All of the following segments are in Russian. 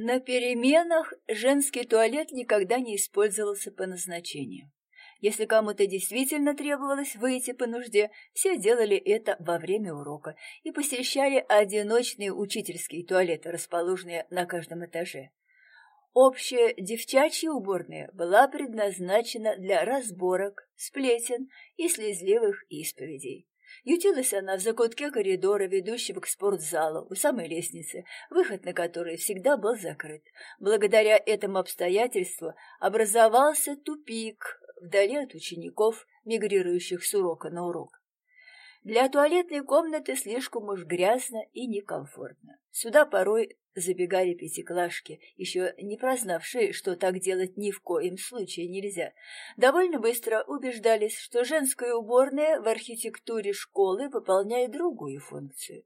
На переменах женский туалет никогда не использовался по назначению. Если кому-то действительно требовалось выйти по нужде, все делали это во время урока и посещали одиночные учительские туалеты, расположенные на каждом этаже. Общая девчачья уборная была предназначена для разборок, сплетен и слезливых исповедей. Ютилась она в закутке коридора, ведущего к спортзалу, у самой лестницы, выход на который всегда был закрыт. Благодаря этому обстоятельству образовался тупик, вдали от учеников, мигрирующих с урока на урок. Для туалетной комнаты слишком уж грязно и некомфортно. Сюда порой забегали пятиклашки, еще не прознавшие, что так делать ни в коем случае нельзя. Довольно быстро убеждались, что женская уборная в архитектуре школы выполняет другую функцию.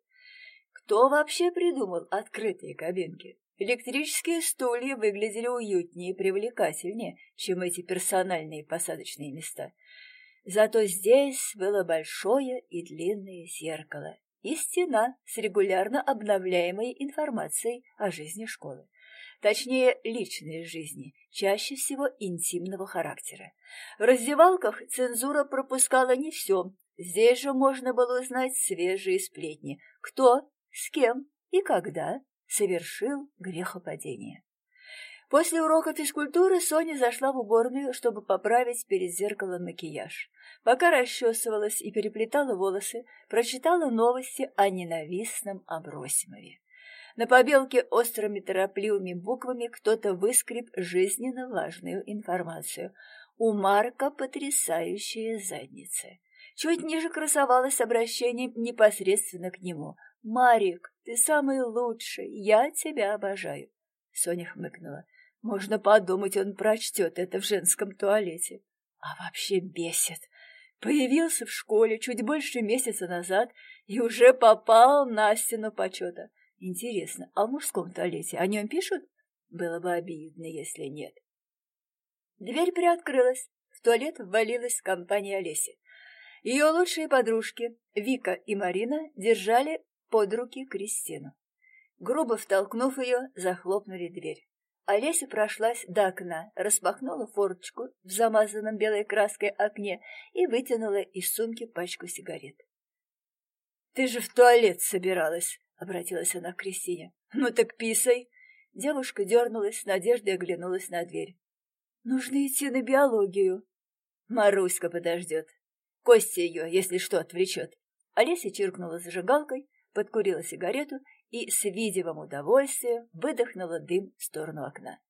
Кто вообще придумал открытые кабинки? Электрические стулья выглядели уютнее и привлекательнее, чем эти персональные посадочные места. Зато здесь было большое и длинное зеркало и стена с регулярно обновляемой информацией о жизни школы. Точнее, личной жизни, чаще всего интимного характера. В раздевалках цензура пропускала не все. Здесь же можно было узнать свежие сплетни. Кто, с кем и когда совершил грехопадение. После урока физкультуры Соня зашла в уборную, чтобы поправить перед зеркалом макияж. Пока расчесывалась и переплетала волосы, прочитала новости о ненавистном Абросимове. На побелке острыми торопливыми буквами кто-то выскреб жизненно важную информацию. У Марка потрясающая задница. Чуть ниже красовалось обращение непосредственно к нему. «Марик, ты самый лучший, я тебя обожаю». Соня хмыкнула. Можно подумать, он прочтет это в женском туалете. А вообще бесит. Появился в школе чуть больше месяца назад и уже попал на стену почета. Интересно, а в мужском туалете о нем пишут? Было бы обидно, если нет. Дверь приоткрылась. В туалет ввалилась компания Олеси. Ее лучшие подружки, Вика и Марина, держали под руки Кристину. Грубо втолкнув ее, захлопнули дверь. Олеся прошлась до окна, распахнула форточку в замазанном белой краской окне и вытянула из сумки пачку сигарет. — Ты же в туалет собиралась, — обратилась она к Кристине. — Ну так писай. Девушка дернулась, с надеждой оглянулась на дверь. — Нужно идти на биологию. Маруська подождет. Костя ее, если что, отвлечет. Олеся чиркнула зажигалкой, подкурила сигарету и с видимым удовольствием выдохнула дым в сторону окна.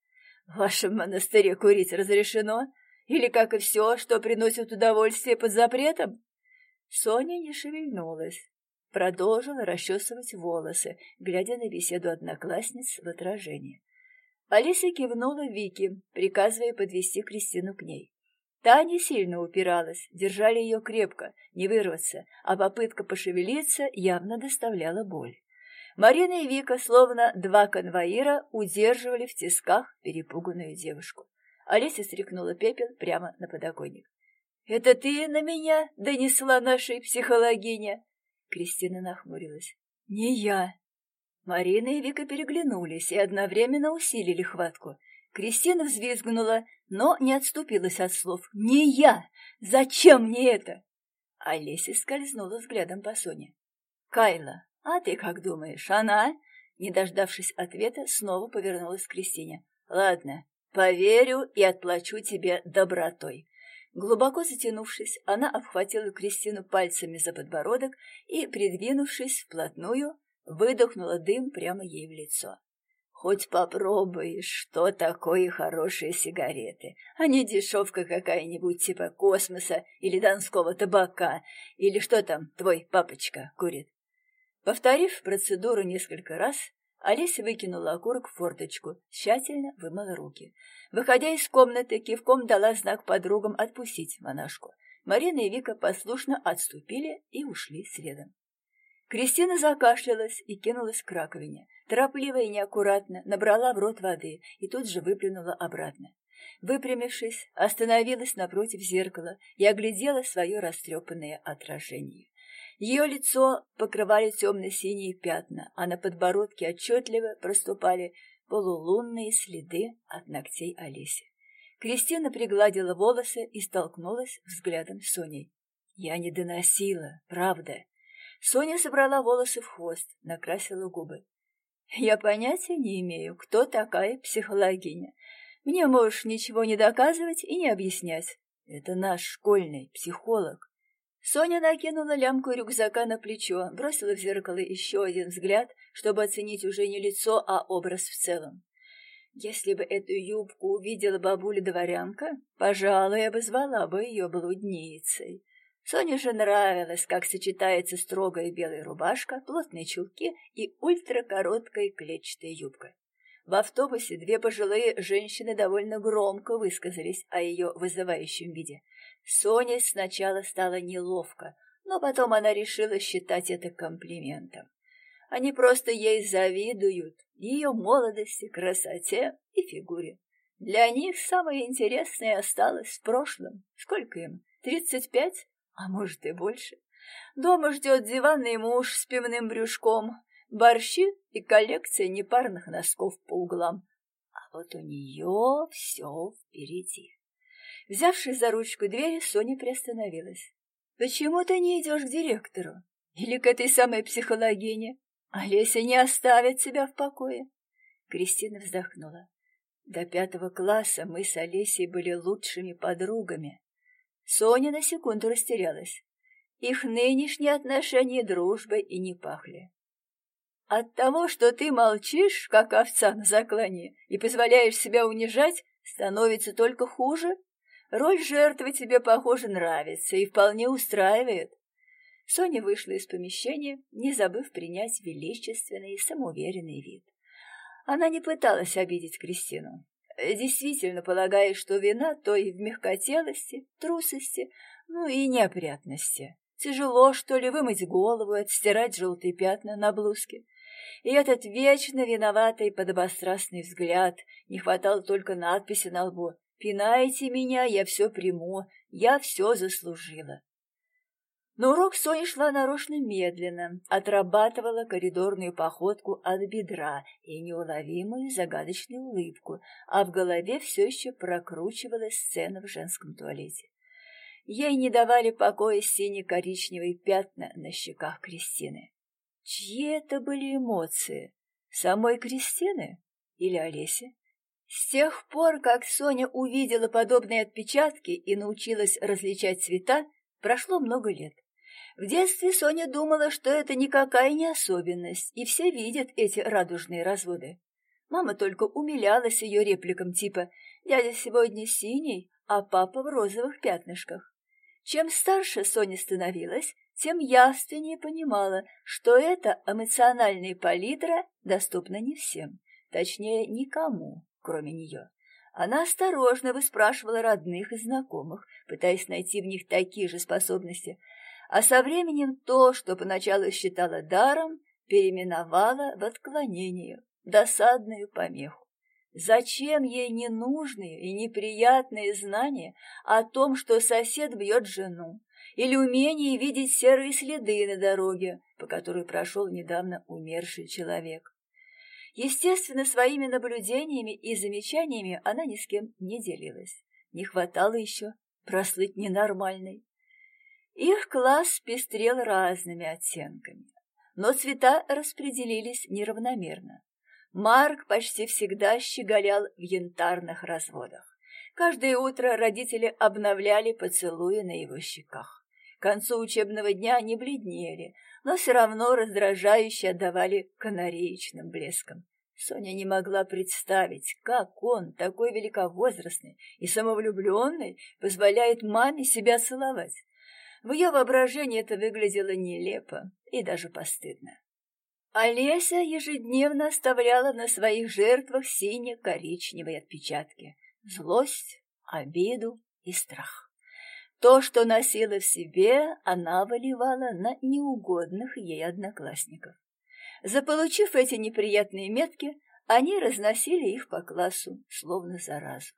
«В вашем монастыре курить разрешено? Или, как и все, что приносит удовольствие под запретом?» Соня не шевельнулась, продолжила расчесывать волосы, глядя на беседу одноклассниц в отражении. Алиса кивнула Вике, приказывая подвести Кристину к ней. Та не сильно упиралась, держали ее крепко, не вырваться, а попытка пошевелиться явно доставляла боль. Марина и Вика, словно два конвоира, удерживали в тисках перепуганную девушку. Олеся стряхнула пепел прямо на подоконник. — Это ты на меня донесла нашей психологиня? Кристина нахмурилась. — Не я. Марина и Вика переглянулись и одновременно усилили хватку. Кристина взвизгнула, но не отступилась от слов. «Не я! Зачем мне это?» Олеся скользнула взглядом по Соне. «Кайла, «А ты как думаешь, она?» Не дождавшись ответа, снова повернулась к Кристине. «Ладно, поверю и отплачу тебе добротой». Глубоко затянувшись, она обхватила Кристину пальцами за подбородок и, придвинувшись вплотную, выдохнула дым прямо ей в лицо. Хоть попробуй, что такое хорошие сигареты, а не дешевка какая-нибудь типа космоса или донского табака, или что там твой папочка курит. Повторив процедуру несколько раз, Олеся выкинула окурок в форточку, тщательно вымыла руки. Выходя из комнаты, кивком дала знак подругам отпустить монашку. Марина и Вика послушно отступили и ушли следом. Кристина закашлялась и кинулась к раковине. Торопливо и неаккуратно набрала в рот воды и тут же выплюнула обратно. Выпрямившись, остановилась напротив зеркала и оглядела свое растрепанное отражение. Ее лицо покрывали темно-синие пятна, а на подбородке отчетливо проступали полулунные следы от ногтей Олеси. Кристина пригладила волосы и столкнулась взглядом с Соней. «Я не доносила, правда». Соня собрала волосы в хвост, накрасила губы. «Я понятия не имею, кто такая психологиня. Мне можешь ничего не доказывать и не объяснять. Это наш школьный психолог. Соня накинула лямку рюкзака на плечо, бросила в зеркало еще один взгляд, чтобы оценить уже не лицо, а образ в целом. Если бы эту юбку увидела бабуля-дворянка, пожалуй, обозвала бы ее блудницей. Соне же нравилось, как сочетается строгая белая рубашка, плотные чулки и ультракороткая клетчатая юбка. В автобусе две пожилые женщины довольно громко высказались о ее вызывающем виде. Соне сначала стало неловко, но потом она решила считать это комплиментом. Они просто ей завидуют, ее молодости, красоте и фигуре. Для них самое интересное осталось в прошлом. Сколько им? Тридцать пять? А может и больше. Дома ждет диванный муж с пивным брюшком, борщи и коллекция непарных носков по углам. А вот у нее все впереди. Взявшись за ручку двери, Соня приостановилась. «Почему ты не идешь к директору? Или к этой самой психологине? Олеся не оставит тебя в покое». Кристина вздохнула. До пятого класса мы с Олесей были лучшими подругами. Соня на секунду растерялась. Их нынешние отношения дружбой и не пахли. От того, что ты молчишь, как овца на заклане, и позволяешь себя унижать, становится только хуже. Роль жертвы тебе, похоже, нравится и вполне устраивает. Соня вышла из помещения, не забыв принять величественный и самоуверенный вид. Она не пыталась обидеть Кристину, действительно полагая, что вина то и в мягкотелости, трусости, ну и неопрятности. Тяжело, что ли, вымыть голову, отстирать желтые пятна на блузке. И этот вечно виноватый подобострастный взгляд, не хватало только надписи на лбу «Пинайте меня, я все приму, я все заслужила». Но урок Соня шла нарочно медленно, отрабатывала коридорную походку от бедра и неуловимую загадочную улыбку, а в голове все еще прокручивалась сцена в женском туалете. Ей не давали покоя сине-коричневые пятна на щеках Кристины. Чьи это были эмоции? Самой Кристины или Олеси? С тех пор, как Соня увидела подобные отпечатки и научилась различать цвета, прошло много лет. В детстве Соня думала, что это никакая не особенность, и все видят эти радужные разводы. Мама только умилялась ее репликам типа «Дядя сегодня синий, а папа в розовых пятнышках». Чем старше Соня становилась, тем явственнее понимала, что эта эмоциональная палитра доступна не всем, точнее, никому, кроме нее. Она осторожно выспрашивала родных и знакомых, пытаясь найти в них такие же способности, а со временем то, что поначалу считала даром, переименовала в отклонение, досадную помеху. Зачем ей ненужные и неприятные знания о том, что сосед бьет жену, или умение видеть серые следы на дороге, по которой прошел недавно умерший человек? Естественно, своими наблюдениями и замечаниями она ни с кем не делилась. Не хватало еще прослыть ненормальной. Их класс пестрел разными оттенками, но цвета распределились неравномерно. Марк почти всегда щеголял в янтарных разводах. Каждое утро родители обновляли поцелуи на его щеках. К концу учебного дня они бледнели, но все равно раздражающе отдавали канареечным блеском. Соня не могла представить, как он, такой великовозрастный и самовлюбленный, позволяет маме себя целовать. В ее воображении это выглядело нелепо и даже постыдно. Олеся ежедневно оставляла на своих жертвах сине-коричневые отпечатки, злость, обиду и страх. То, что носила в себе, она выливала на неугодных ей одноклассников. Заполучив эти неприятные метки, они разносили их по классу, словно заразу.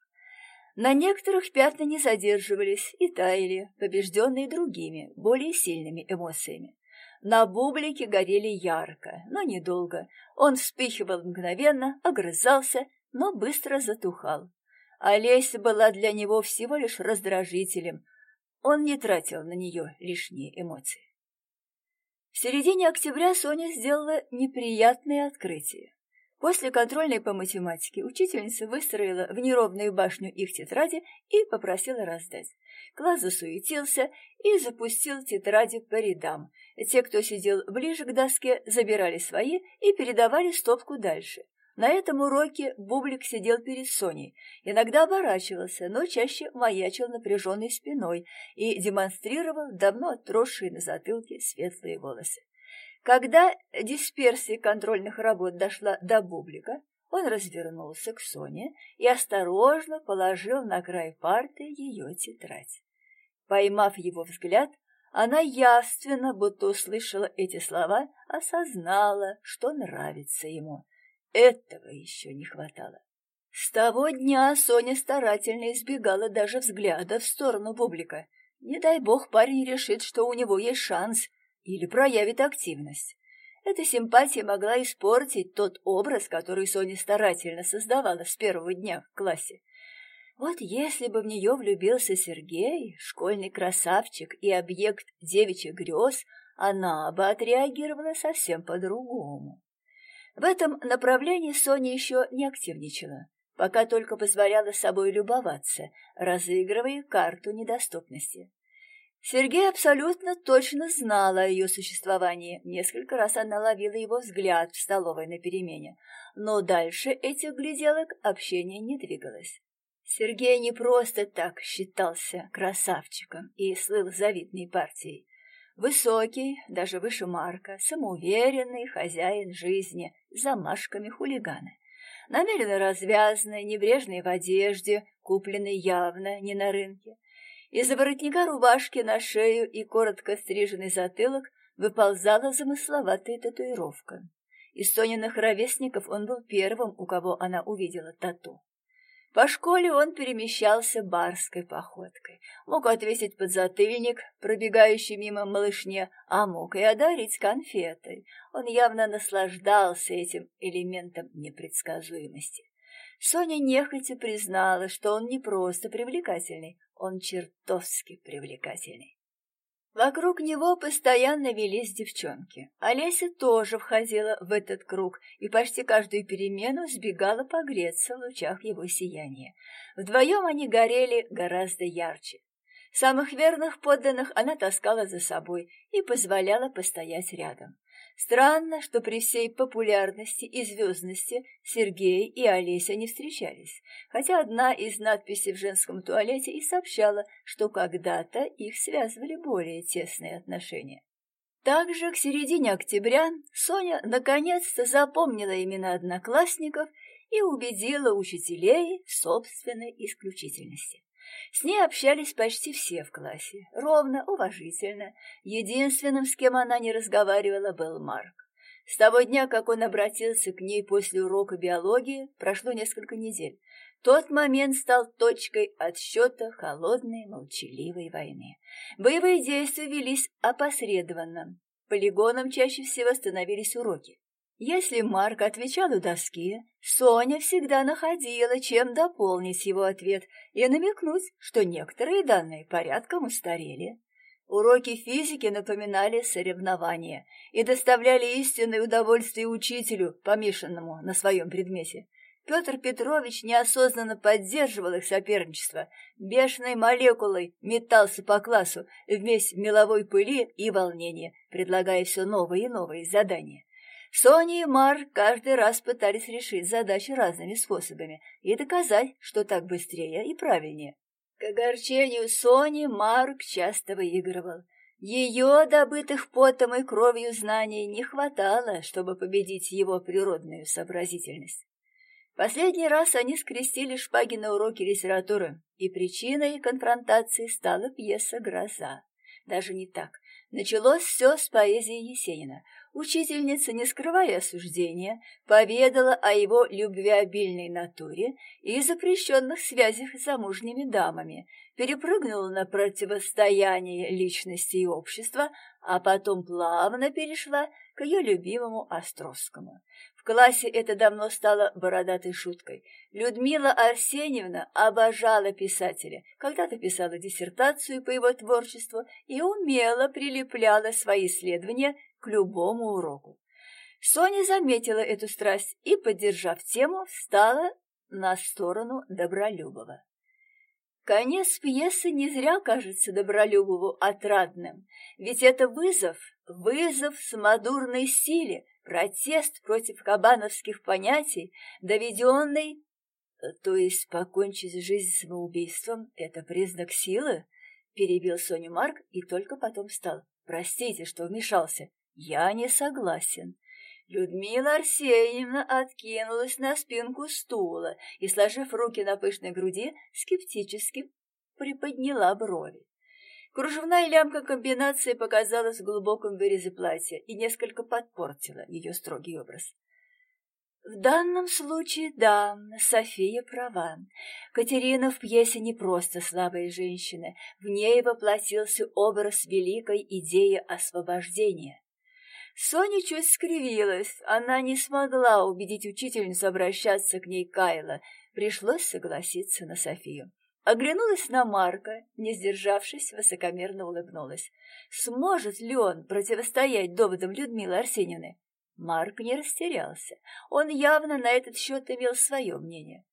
На некоторых пятна не задерживались и таяли, побежденные другими, более сильными эмоциями. на бублике горели ярко, но недолго. Он вспыхивал мгновенно, огрызался, но быстро затухал. Олеся была для него всего лишь раздражителем. Он не тратил на нее лишние эмоции. В середине октября Соня сделала неприятное открытие. После контрольной по математике учительница выстроила в неровную башню их тетради и попросила раздать. Класс засуетился и запустил тетради по рядам. Те, кто сидел ближе к доске, забирали свои и передавали стопку дальше. На этом уроке Бублик сидел перед Соней, иногда оборачивался, но чаще маячил напряженной спиной и демонстрировал давно отросшие на затылке светлые волосы. Когда дисперсия контрольных работ дошла до Бублика, он развернулся к Соне и осторожно положил на край парты ее тетрадь. Поймав его взгляд, она явственно, будто услышала эти слова, осознала, что нравится ему. Этого еще не хватало. С того дня Соня старательно избегала даже взгляда в сторону Бублика. Не дай бог парень решит, что у него есть шанс, или проявит активность. Эта симпатия могла испортить тот образ, который Соня старательно создавала с первого дня в классе. Вот если бы в нее влюбился Сергей, школьный красавчик и объект девичьих грез, она бы отреагировала совсем по-другому. В этом направлении Соня еще не активничала, пока только позволяла собой любоваться, разыгрывая карту недоступности. Сергей абсолютно точно знал о ее существовании. Несколько раз она ловила его взгляд в столовой на перемене. Но дальше этих гляделок общение не двигалось. Сергей не просто так считался красавчиком и слыл завидной партией. Высокий, даже выше Марка, самоуверенный хозяин жизни, замашками хулигана. Намеренно развязанный, небрежный в одежде, купленный явно не на рынке. Из-за воротника рубашки на шею и коротко стриженный затылок выползала замысловатая татуировка. Из Сониных ровесников он был первым, у кого она увидела тату. По школе он перемещался барской походкой. Мог отвесить подзатыльник, пробегающий мимо малышне, а мог и одарить конфетой. Он явно наслаждался этим элементом непредсказуемости. Соня нехотя признала, что он не просто привлекательный, он чертовски привлекательный. Вокруг него постоянно велись девчонки. Олеся тоже входила в этот круг и почти каждую перемену сбегала погреться в лучах его сияния. Вдвоем они горели гораздо ярче. Самых верных подданных она таскала за собой и позволяла постоять рядом. Странно, что при всей популярности и звездности Сергей и Олеся не встречались, хотя одна из надписей в женском туалете и сообщала, что когда-то их связывали более тесные отношения. Также к середине октября Соня наконец-то запомнила имена одноклассников и убедила учителей в собственной исключительности. С ней общались почти все в классе, ровно, уважительно. Единственным, с кем она не разговаривала, был Марк. С того дня, как он обратился к ней после урока биологии, прошло несколько недель. Тот момент стал точкой отсчета холодной, молчаливой войны. Боевые действия велись опосредованно. Полигоном чаще всего становились уроки. Если Марк отвечал у доски, Соня всегда находила, чем дополнить его ответ и намекнуть, что некоторые данные порядком устарели. Уроки физики напоминали соревнования и доставляли истинное удовольствие учителю, помешанному на своем предмете. Петр Петрович неосознанно поддерживал их соперничество, бешеной молекулой метался по классу вместе меловой пыли и волнения, предлагая все новые и новые задания. Соня и Мар каждый раз пытались решить задачи разными способами и доказать, что так быстрее и правильнее. К огорчению Сони Марк часто выигрывал. Ее, добытых потом и кровью знаний, не хватало, чтобы победить его природную сообразительность. Последний раз они скрестили шпаги на уроке литературы, и причиной конфронтации стала пьеса «Гроза». Даже не так. Началось все с поэзии Есенина. Учительница, не скрывая осуждения, поведала о его любвеобильной натуре и запрещенных связях с замужними дамами, перепрыгнула на противостояние личности и общества, а потом плавно перешла к ее любимому Островскому. В классе это давно стало бородатой шуткой. Людмила Арсеньевна обожала писателя, когда-то писала диссертацию по его творчеству и умело прилепляла свои исследования к любому уроку. Соня заметила эту страсть и, поддержав тему, встала на сторону Добролюбова. Конец пьесы не зря кажется Добролюбову отрадным, ведь это вызов, вызов самодурной силе, протест против кабановских понятий, доведенный, то есть покончить жизнь самоубийством — это признак силы, перебил Соню Марк и только потом встал. Простите, что вмешался. Я не согласен. Людмила Арсеньевна откинулась на спинку стула и, сложив руки на пышной груди, скептически приподняла брови. Кружевная лямка комбинации показалась в глубоком вырезе платья и несколько подпортила ее строгий образ. В данном случае, да, София права. Катерина в пьесе не просто слабая женщина, в ней воплотился образ великой идеи освобождения. Соня чуть скривилась. Она не смогла убедить учительницу обращаться к ней Кайла. Пришлось согласиться на Софию. Оглянулась на Марка, не сдержавшись, высокомерно улыбнулась. Сможет ли он противостоять доводам Людмилы Арсеньевны? Марк не растерялся. Он явно на этот счет имел свое мнение.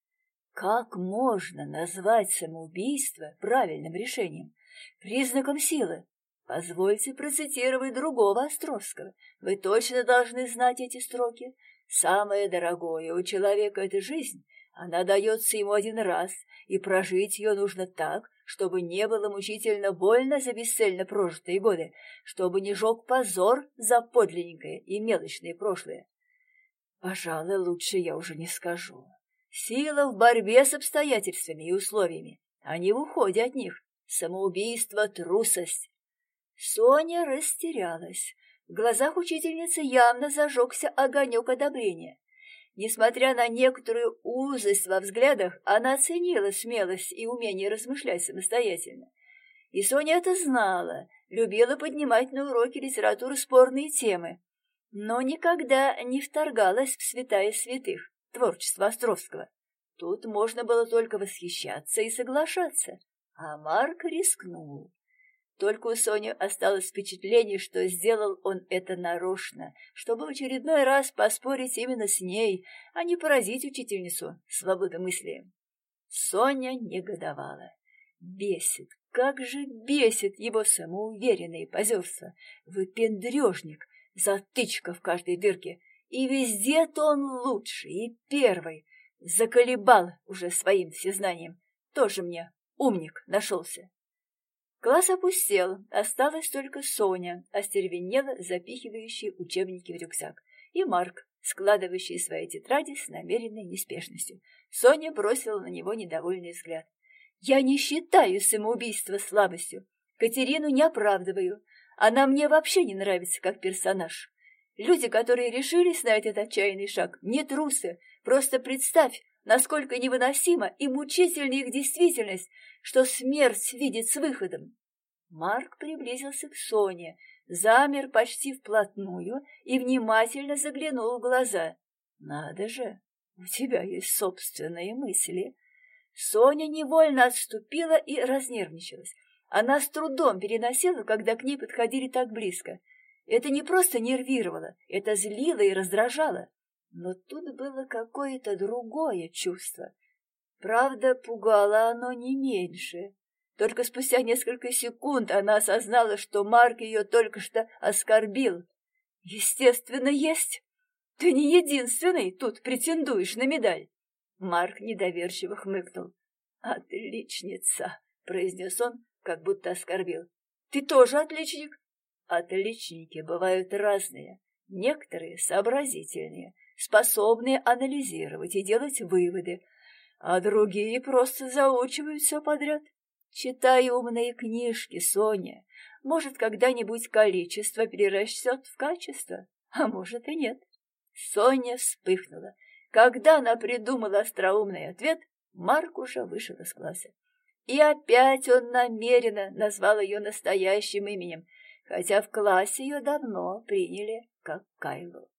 Как можно назвать самоубийство правильным решением, признаком силы? Позвольте процитировать другого Островского. Вы точно должны знать эти строки. Самое дорогое у человека — это жизнь. Она дается ему один раз, и прожить ее нужно так, чтобы не было мучительно больно за бесцельно прожитые годы, чтобы не жег позор за подлинненькое и мелочное прошлое. Пожалуй, лучше я уже не скажу. Сила в борьбе с обстоятельствами и условиями, а не в уходе от них. Самоубийство — трусость, Соня растерялась. В глазах учительницы явно зажегся огонек одобрения. Несмотря на некоторую узость во взглядах, она оценила смелость и умение размышлять самостоятельно. И Соня это знала, любила поднимать на уроке литературы спорные темы, но никогда не вторгалась в святая святых, творчество Островского. Тут можно было только восхищаться и соглашаться, а Марк рискнул. Только у Сони осталось впечатление, что сделал он это нарочно, чтобы в очередной раз поспорить именно с ней, а не поразить учительницу свободомыслием. Соня негодовала. Бесит, как же бесит его самоуверенное позерство. Выпендрежник, затычка в каждой дырке. И везде-то он лучший и первый. Заколебал уже своим всезнанием. Тоже мне умник нашелся. Класс опустел, осталась только Соня, остервенела, запихивающая учебники в рюкзак, и Марк, складывающий свои тетради с намеренной неспешностью. Соня бросила на него недовольный взгляд. «Я не считаю самоубийство слабостью. Катерину не оправдываю. Она мне вообще не нравится как персонаж. Люди, которые решились на этот отчаянный шаг, не трусы. Просто представь, насколько невыносима и мучительна их действительность, что смерть видит с выходом. Марк приблизился к Соне, замер почти вплотную и внимательно заглянул в глаза. «Надо же, у тебя есть собственные мысли». Соня невольно отступила и разнервничалась. Она с трудом переносила, когда к ней подходили так близко. Это не просто нервировало, это злило и раздражало. Но тут было какое-то другое чувство. Правда, пугало оно не меньше. Только спустя несколько секунд она осознала, что Марк ее только что оскорбил. Естественно, есть. Ты не единственный тут претендуешь на медаль. Марк недоверчиво хмыкнул. «Отличница!» — произнес он, как будто оскорбил. «Ты тоже отличник?» «Отличники бывают разные. Некоторые сообразительные, способные анализировать и делать выводы, а другие просто заучивают все подряд. Читай умные книжки, Соня. Может, когда-нибудь количество перерастет в качество, а может и нет. Соня вспыхнула. Когда она придумала остроумный ответ, Марк уже вышел из класса. И опять он намеренно назвал ее настоящим именем, хотя в классе ее давно приняли как Кайлу.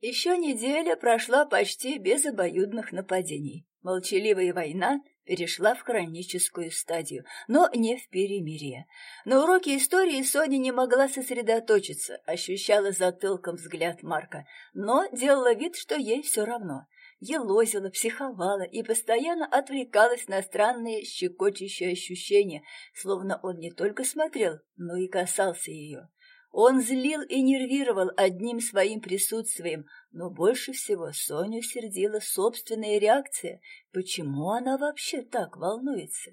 Еще неделя прошла почти без обоюдных нападений. Молчаливая война перешла в хроническую стадию, но не в перемирие. На уроке истории Соня не могла сосредоточиться, ощущала затылком взгляд Марка, но делала вид, что ей все равно. Елозила, психовала и постоянно отвлекалась на странные щекочущие ощущения, словно он не только смотрел, но и касался ее. Он злил и нервировал одним своим присутствием, но больше всего Соню сердила собственная реакция. Почему она вообще так волнуется?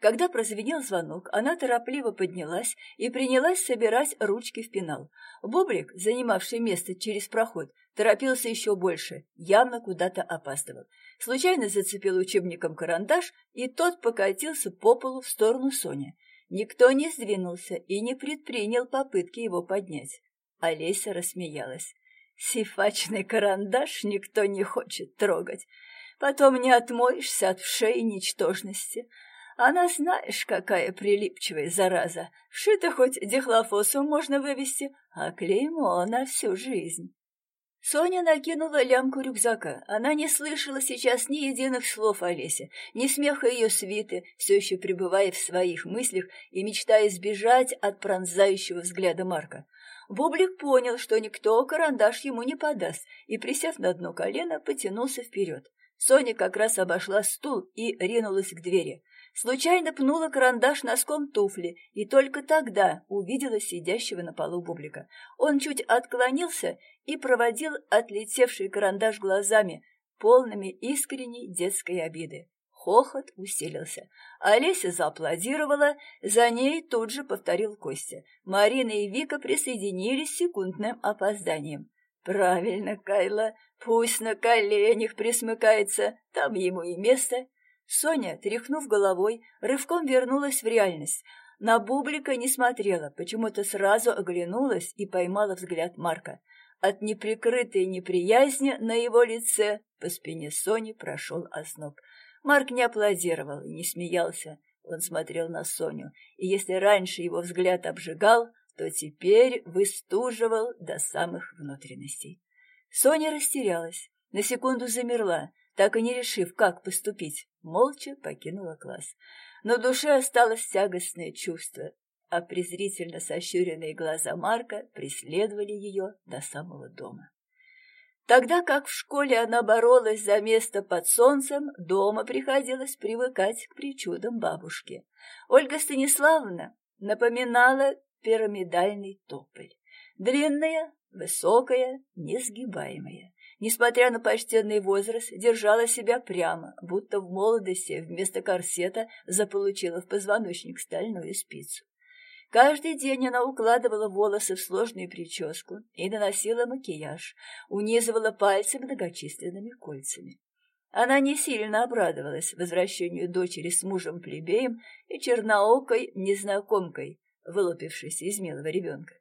Когда прозвенел звонок, она торопливо поднялась и принялась собирать ручки в пенал. Бублик, занимавший место через проход, торопился еще больше, явно куда-то опаздывал. Случайно зацепил учебником карандаш, и тот покатился по полу в сторону Сони. Никто не сдвинулся и не предпринял попытки его поднять. Олеся рассмеялась. Сифачный карандаш никто не хочет трогать. Потом не отмоешься от вшей ничтожности. Она знаешь, какая прилипчивая зараза. Вшито хоть дихлофосу можно вывести, а клеймо на всю жизнь. Соня накинула лямку рюкзака. Она не слышала сейчас ни единых слов Олеся, ни смеха ее свиты, все еще пребывая в своих мыслях и мечтая сбежать от пронзающего взгляда Марка. Бублик понял, что никто карандаш ему не подаст, и, присев на дно колено, потянулся вперед. Соня как раз обошла стул и ринулась к двери. Случайно пнула карандаш носком туфли и только тогда увидела сидящего на полу Бублика. Он чуть отклонился и проводил отлетевший карандаш глазами, полными искренней детской обиды. Хохот усилился. Олеся зааплодировала, за ней тут же повторил Костя. Марина и Вика присоединились с секундным опозданием. «Правильно, Кайла, пусть на коленях присмыкается, там ему и место». Соня, тряхнув головой, рывком вернулась в реальность. На Бублика не смотрела, почему-то сразу оглянулась и поймала взгляд Марка. От неприкрытой неприязни на его лице по спине Сони прошел озноб. Марк не аплодировал и не смеялся. Он смотрел на Соню, и если раньше его взгляд обжигал, то теперь выстуживал до самых внутренностей. Соня растерялась, на секунду замерла, так и не решив, как поступить, молча покинула класс. Но душе осталось тягостное чувство, а презрительно сощуренные глаза Марка преследовали ее до самого дома. Тогда как в школе она боролась за место под солнцем, дома приходилось привыкать к причудам бабушки. Ольга Станиславовна напоминала пирамидальный тополь. Длинная, высокая, несгибаемая несмотря на почтенный возраст, держала себя прямо, будто в молодости вместо корсета заполучила в позвоночник стальную спицу. Каждый день она укладывала волосы в сложную прическу и наносила макияж, унизывала пальцы многочисленными кольцами. Она не сильно обрадовалась возвращению дочери с мужем-плебеем и черноокой незнакомкой, вылупившейся из милого ребенка.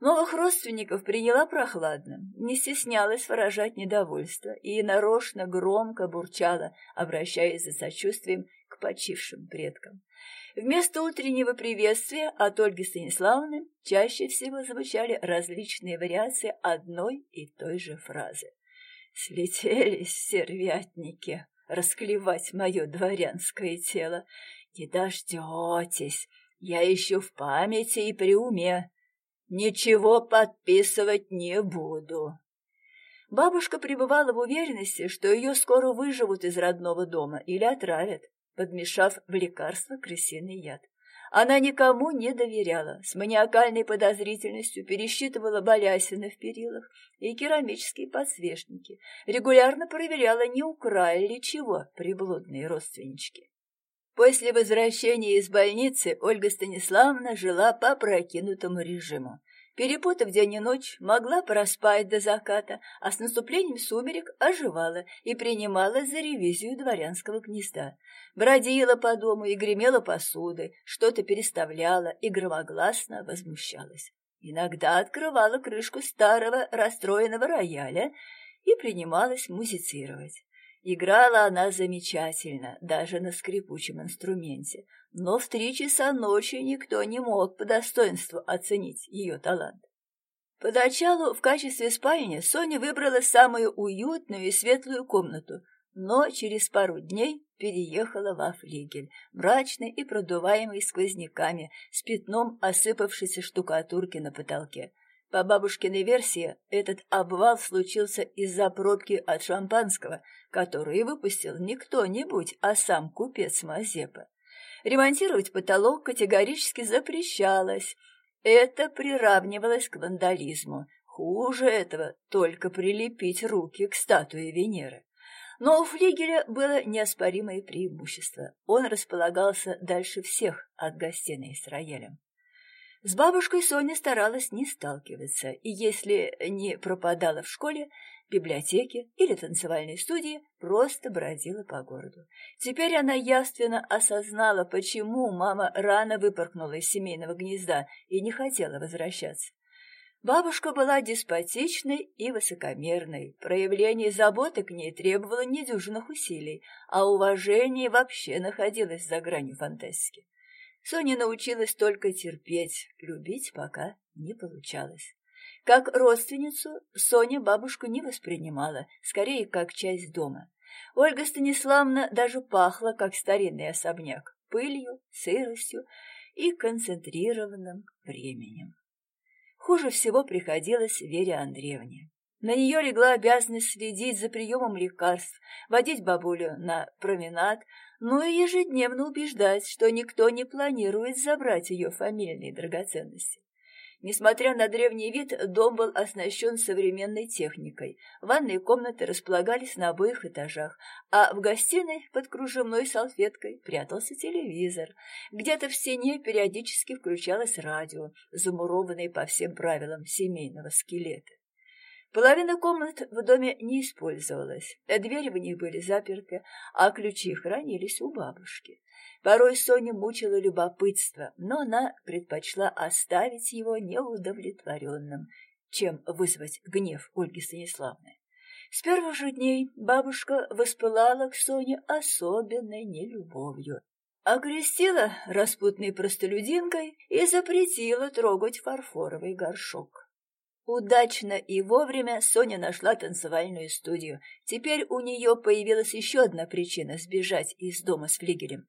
Новых родственников приняла прохладно, не стеснялась выражать недовольство и нарочно громко бурчала, обращаясь за сочувствием к почившим предкам. Вместо утреннего приветствия от Ольги Станиславовны чаще всего звучали различные вариации одной и той же фразы. «Слетелись сервятники, расклевать мое дворянское тело. Не дождетесь, я еще в памяти и при уме. Ничего подписывать не буду. Бабушка пребывала в уверенности, что ее скоро выживут из родного дома или отравят, подмешав в лекарство крысиный яд. Она никому не доверяла, с маниакальной подозрительностью пересчитывала балясины в перилах и керамические подсвечники, регулярно проверяла, не украли ли чего приблудные родственнички. После возвращения из больницы Ольга Станиславовна жила по прокинутому режиму. Перепутав день и ночь, могла проспать до заката, а с наступлением сумерек оживала и принималась за ревизию дворянского гнезда. Бродила по дому и гремела посудой, что-то переставляла и громогласно возмущалась. иногда открывала крышку старого расстроенного рояля и принималась музицировать. Играла она замечательно, даже на скрипучем инструменте, но в три часа ночи никто не мог по достоинству оценить ее талант. Поначалу в качестве спальни Соня выбрала самую уютную и светлую комнату, но через пару дней переехала во флигель, мрачный и продуваемый сквозняками, с пятном осыпавшейся штукатурки на потолке. По бабушкиной версии, этот обвал случился из-за пробки от шампанского, который выпустил не кто-нибудь, а сам купец Мазепа. Ремонтировать потолок категорически запрещалось. Это приравнивалось к вандализму. Хуже этого только прилепить руки к статуе Венеры. Но у флигеля было неоспоримое преимущество. Он располагался дальше всех от гостиной с роялем. С бабушкой Соня старалась не сталкиваться, и если не пропадала в школе, библиотеке или танцевальной студии, просто бродила по городу. Теперь она явственно осознала, почему мама рано выпорхнула из семейного гнезда и не хотела возвращаться. Бабушка была деспотичной и высокомерной. Проявление заботы к ней требовало недюжинных усилий, а уважение вообще находилось за гранью фантастики. Соня научилась только терпеть, любить пока не получалось. Как родственницу Соня бабушку не воспринимала, скорее как часть дома. Ольга Станиславна даже пахла, как старинный особняк, пылью, сыростью и концентрированным временем. Хуже всего приходилось Вере Андреевне. На нее легла обязанность следить за приемом лекарств, водить бабулю на променад, ну и ежедневно убеждать, что никто не планирует забрать ее фамильные драгоценности. Несмотря на древний вид, дом был оснащен современной техникой. Ванные комнаты располагались на обоих этажах, а в гостиной под кружевной салфеткой прятался телевизор. Где-то в стене периодически включалось радио, замурованное по всем правилам семейного скелета. Половина комнат в доме не использовалась, двери в них были заперты, а ключи хранились у бабушки. Порой Соню мучило любопытство, но она предпочла оставить его неудовлетворенным, чем вызвать гнев Ольги Станиславны. С первых же дней бабушка воспылала к Соне особенной нелюбовью. Окрестила распутной простолюдинкой и запретила трогать фарфоровый горшок. Удачно и вовремя Соня нашла танцевальную студию. Теперь у нее появилась еще одна причина сбежать из дома с флигелем.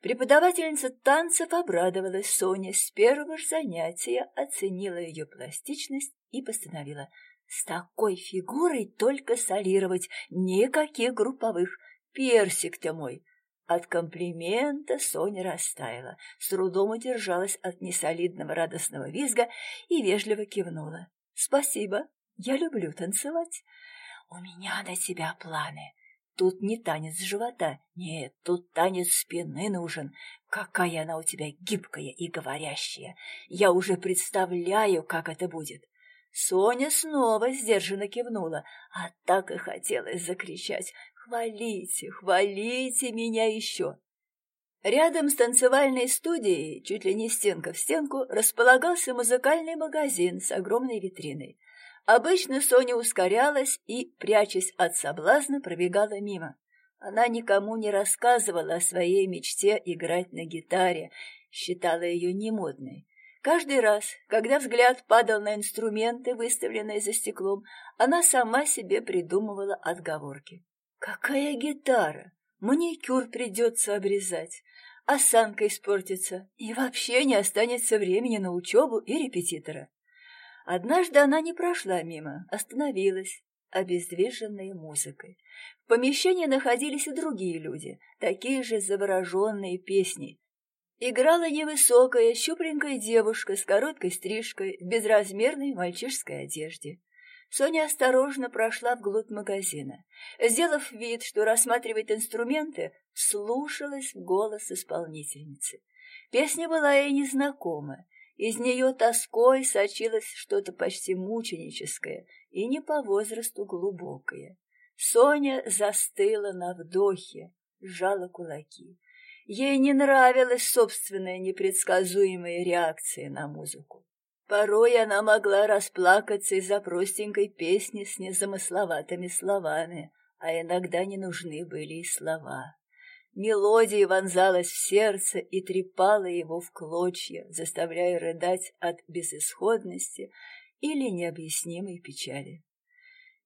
Преподавательница танцев обрадовалась Соне с первого же занятия, оценила ее пластичность и постановила «С такой фигурой только солировать, никаких групповых, персик ты мой!» От комплимента Соня растаяла, с трудом удержалась от несолидного радостного визга и вежливо кивнула. Спасибо, я люблю танцевать. У меня на тебя планы. Тут не танец живота, нет, тут танец спины нужен. Какая она у тебя гибкая и говорящая. Я уже представляю, как это будет. Соня снова сдержанно кивнула, а так и хотелось закричать «Хвалите, хвалите меня еще!» Рядом с танцевальной студией, чуть ли не стенка в стенку, располагался музыкальный магазин с огромной витриной. Обычно Соня ускорялась и, прячась от соблазна, пробегала мимо. Она никому не рассказывала о своей мечте играть на гитаре, считала ее немодной. Каждый раз, когда взгляд падал на инструменты, выставленные за стеклом, она сама себе придумывала отговорки. «Какая гитара? Маникюр придется обрезать осанка испортится, и вообще не останется времени на учебу и репетитора. Однажды она не прошла мимо, остановилась, обездвиженная музыкой. В помещении находились и другие люди, такие же завороженные песни. Играла невысокая, щупленькая девушка с короткой стрижкой в безразмерной мальчишской одежде. Соня осторожно прошла вглубь магазина. Сделав вид, что рассматривает инструменты, слушалась в голос исполнительницы. Песня была ей незнакома. Из нее тоской сочилось что-то почти мученическое и не по возрасту глубокое. Соня застыла на вдохе, сжала кулаки. Ей не нравилась собственная непредсказуемая реакция на музыку. Порой она могла расплакаться из-за простенькой песни с незамысловатыми словами, а иногда не нужны были и слова. Мелодия вонзалась в сердце и трепала его в клочья, заставляя рыдать от безысходности или необъяснимой печали.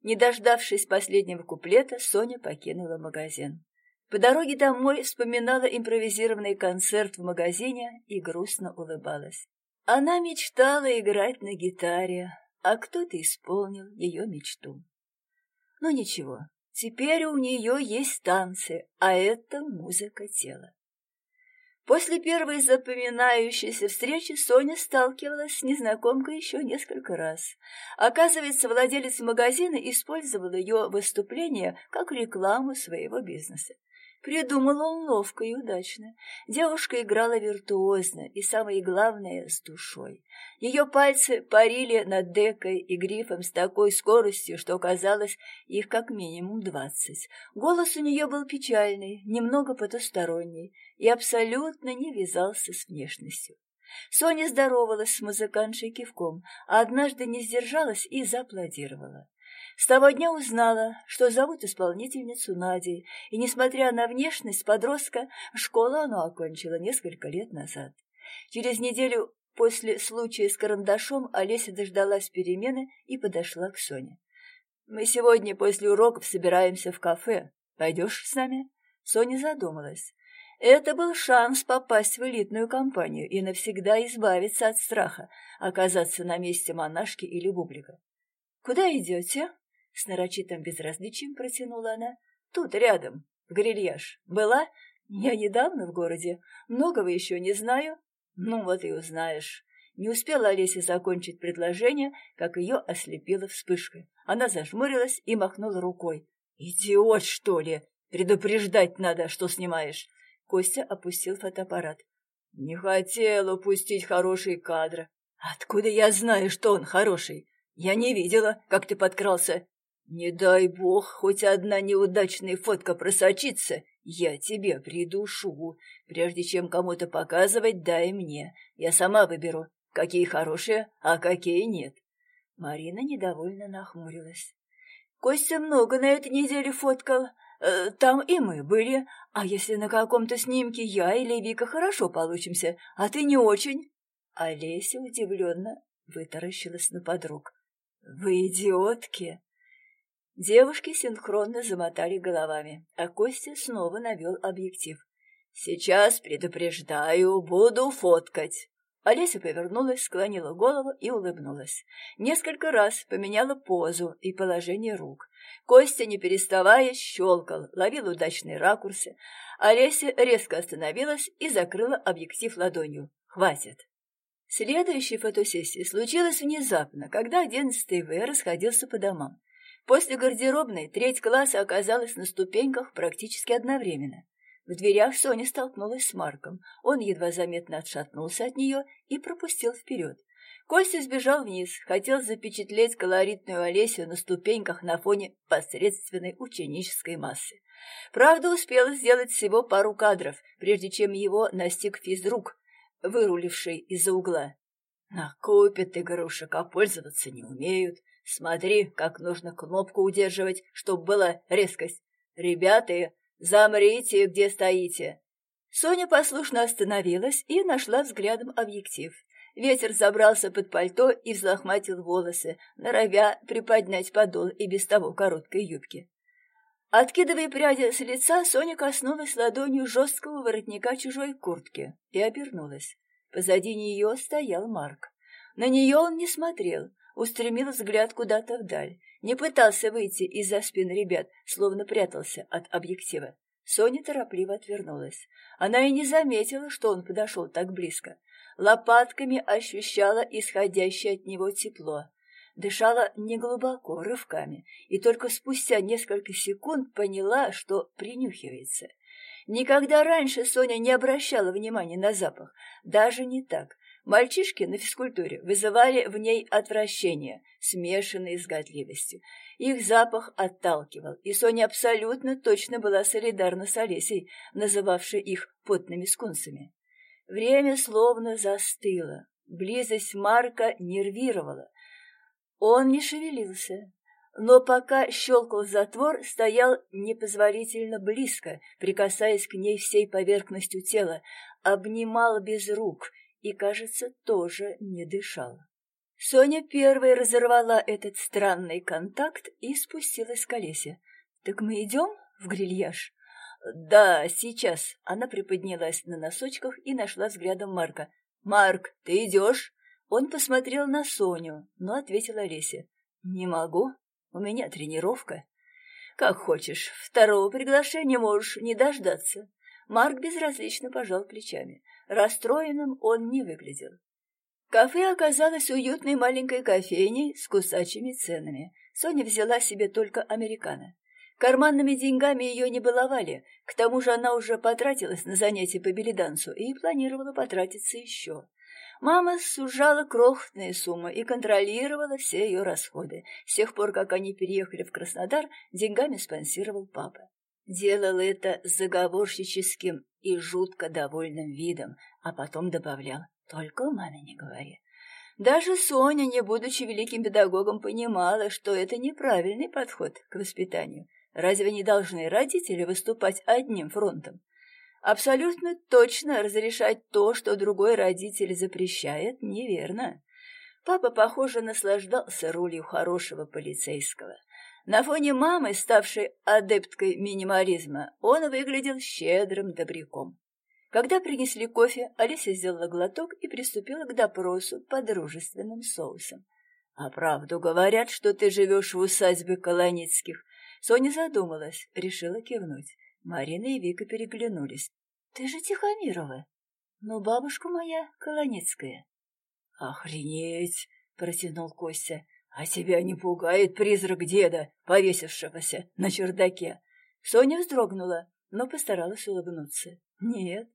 Не дождавшись последнего куплета, Соня покинула магазин. По дороге домой вспоминала импровизированный концерт в магазине и грустно улыбалась. Она мечтала играть на гитаре, а кто-то исполнил ее мечту. Но ничего, теперь у нее есть танцы, а это музыка тела. После первой запоминающейся встречи Соня сталкивалась с незнакомкой еще несколько раз. Оказывается, владелец магазина использовал ее выступление как рекламу своего бизнеса. Придумал он ловко и удачно. Девушка играла виртуозно и, самое главное, с душой. Ее пальцы парили над декой и грифом с такой скоростью, что казалось их как минимум двадцать. Голос у нее был печальный, немного потусторонний и абсолютно не вязался с внешностью. Соня здоровалась с музыкантшей кивком, а однажды не сдержалась и зааплодировала. С того дня узнала, что зовут исполнительницу Надей, и, несмотря на внешность подростка, школу она окончила несколько лет назад. Через неделю после случая с карандашом Олеся дождалась перемены и подошла к Соне. «Мы сегодня после уроков собираемся в кафе. Пойдешь с нами?» Соня задумалась. Это был шанс попасть в элитную компанию и навсегда избавиться от страха, оказаться на месте монашки или бублика. «Куда идете?» С нарочитым безразличием протянула она. Тут рядом, в грильяж. Была? Я недавно в городе. Многого еще не знаю. Ну вот и узнаешь. Не успела Олеся закончить предложение, как ее ослепила вспышка. Она зажмурилась и махнула рукой. «Идиот, что ли? Предупреждать надо, что снимаешь!» Костя опустил фотоаппарат. «Не хотел упустить хороший кадр. Откуда я знаю, что он хороший? Я не видела, как ты подкрался. Не дай бог, хоть одна неудачная фотка просочится, я тебе придушу. Прежде чем кому-то показывать, дай мне. Я сама выберу, какие хорошие, а какие нет. Марина недовольно нахмурилась. Костя много на этой неделе фоткал. Э, там и мы были. А если на каком-то снимке я или Вика хорошо получимся, а ты не очень? Олеся удивленно вытаращилась на подруг. Вы идиотки! Девушки синхронно замотали головами, а Костя снова навел объектив. «Сейчас предупреждаю, буду фоткать». Олеся повернулась, склонила голову и улыбнулась. Несколько раз поменяла позу и положение рук. Костя, не переставая, щелкал, ловил удачные ракурсы. Олеся резко остановилась и закрыла объектив ладонью. «Хватит!» Следующая фотосессия случилась внезапно, когда одиннадцатый В расходился по домам. После гардеробной треть класса оказалась на ступеньках практически одновременно. В дверях Соня столкнулась с Марком. Он едва заметно отшатнулся от нее и пропустил вперед. Костя сбежал вниз, хотел запечатлеть колоритную Олесю на ступеньках на фоне посредственной ученической массы. Правда, успел сделать всего пару кадров, прежде чем его настиг физрук, выруливший из-за угла. Накупят игрушек, а пользоваться не умеют. Смотри, как нужно кнопку удерживать, чтобы была резкость. Ребята, замрите, где стоите. Соня послушно остановилась и нашла взглядом объектив. Ветер забрался под пальто и взлохматил волосы, норовя приподнять подол и без того короткой юбки. Откидывая пряди с лица, Соня коснулась ладонью жесткого воротника чужой куртки и обернулась. Позади нее стоял Марк. На нее он не смотрел, устремил взгляд куда-то вдаль, не пытался выйти из-за спин ребят, словно прятался от объектива. Соня торопливо отвернулась. Она и не заметила, что он подошел так близко. Лопатками ощущала исходящее от него тепло. Дышала неглубоко, рывками, и только спустя несколько секунд поняла, что принюхивается. Никогда раньше Соня не обращала внимания на запах, даже не так. Мальчишки на физкультуре вызывали в ней отвращение, смешанное с годливостью. Их запах отталкивал, и Соня абсолютно точно была солидарна с Олесей, называвшей их потными скунсами. Время словно застыло. Близость Марка нервировала. Он не шевелился, но пока щелкал затвор, стоял непозволительно близко, прикасаясь к ней всей поверхностью тела, обнимал без рук и, кажется, тоже не дышал. Соня первой разорвала этот странный контакт и спустилась к колесе. «Так мы идем в грильяж?» «Да, сейчас». Она приподнялась на носочках и нашла взглядом Марка. «Марк, ты идешь?» Он посмотрел на Соню, но ответила Олеся. «Не могу. У меня тренировка». «Как хочешь. Второго приглашения можешь не дождаться». Марк безразлично пожал плечами. Расстроенным он не выглядел. Кафе оказалось уютной маленькой кофейней с кусачими ценами. Соня взяла себе только американо. Карманными деньгами ее не баловали, к тому же она уже потратилась на занятия по белидансу и планировала потратиться еще. Мама сужала крохотные суммы и контролировала все ее расходы. С тех пор, как они переехали в Краснодар, деньгами спонсировал папа. Делал это заговорщическим и жутко довольным видом, а потом добавлял только маме не говори. Даже Соня, не будучи великим педагогом, понимала, что это неправильный подход к воспитанию. Разве не должны родители выступать одним фронтом? Абсолютно точно разрешать то, что другой родитель запрещает, неверно. Папа, похоже, наслаждался ролью хорошего полицейского. На фоне мамы, ставшей адепткой минимализма, он выглядел щедрым добряком. Когда принесли кофе, Алиса сделала глоток и приступила к допросу под дружественным соусом. — А правду говорят, что ты живешь в усадьбе Колоницких? Соня задумалась, решила кивнуть. Марина и Вика переглянулись. — Ты же Тихомирова. Но бабушка моя Колоницкая. — Охренеть! — протянул Костя. — А тебя не пугает призрак деда, повесившегося на чердаке? Соня вздрогнула, но постаралась улыбнуться. — Нет,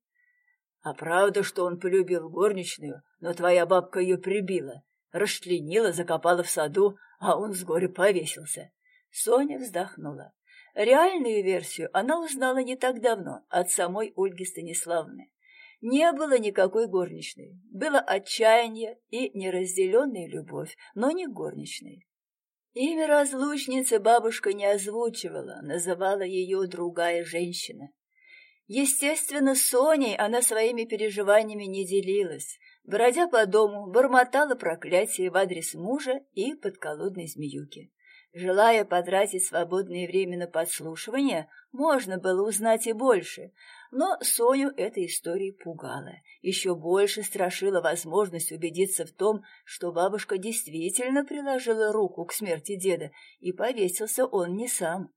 а правда, что он полюбил горничную, но твоя бабка ее прибила, расчленила, закопала в саду, а он с горя повесился. Соня вздохнула. Реальную версию она узнала не так давно от самой Ольги Станиславны. Не было никакой горничной. Было отчаяние и неразделенная любовь, но не горничной. Имя разлучницы бабушка не озвучивала, называла ее другая женщина. Естественно, с Соней она своими переживаниями не делилась. Бродя по дому, бормотала проклятие в адрес мужа и подколодной змеюки. Желая потратить свободное время на подслушивание, можно было узнать и больше, но Соню эта история пугала. Еще больше страшила возможность убедиться в том, что бабушка действительно приложила руку к смерти деда, и повесился он не сам.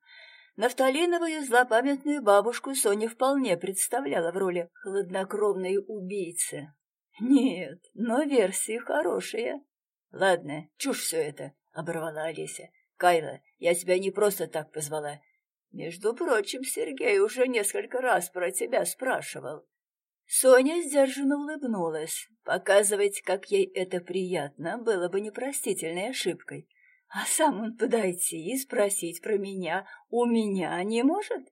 Нафталиновую злопамятную бабушку Соня вполне представляла в роли хладнокровной убийцы. Нет, но версии хорошие. Ладно, чушь все это, — оборвала Олеся. Кайла, я тебя не просто так позвала. Между прочим, Сергей уже несколько раз про тебя спрашивал. Соня сдержанно улыбнулась. Показывать, как ей это приятно, было бы непростительной ошибкой. А сам он подойти и спросить про меня у меня не может?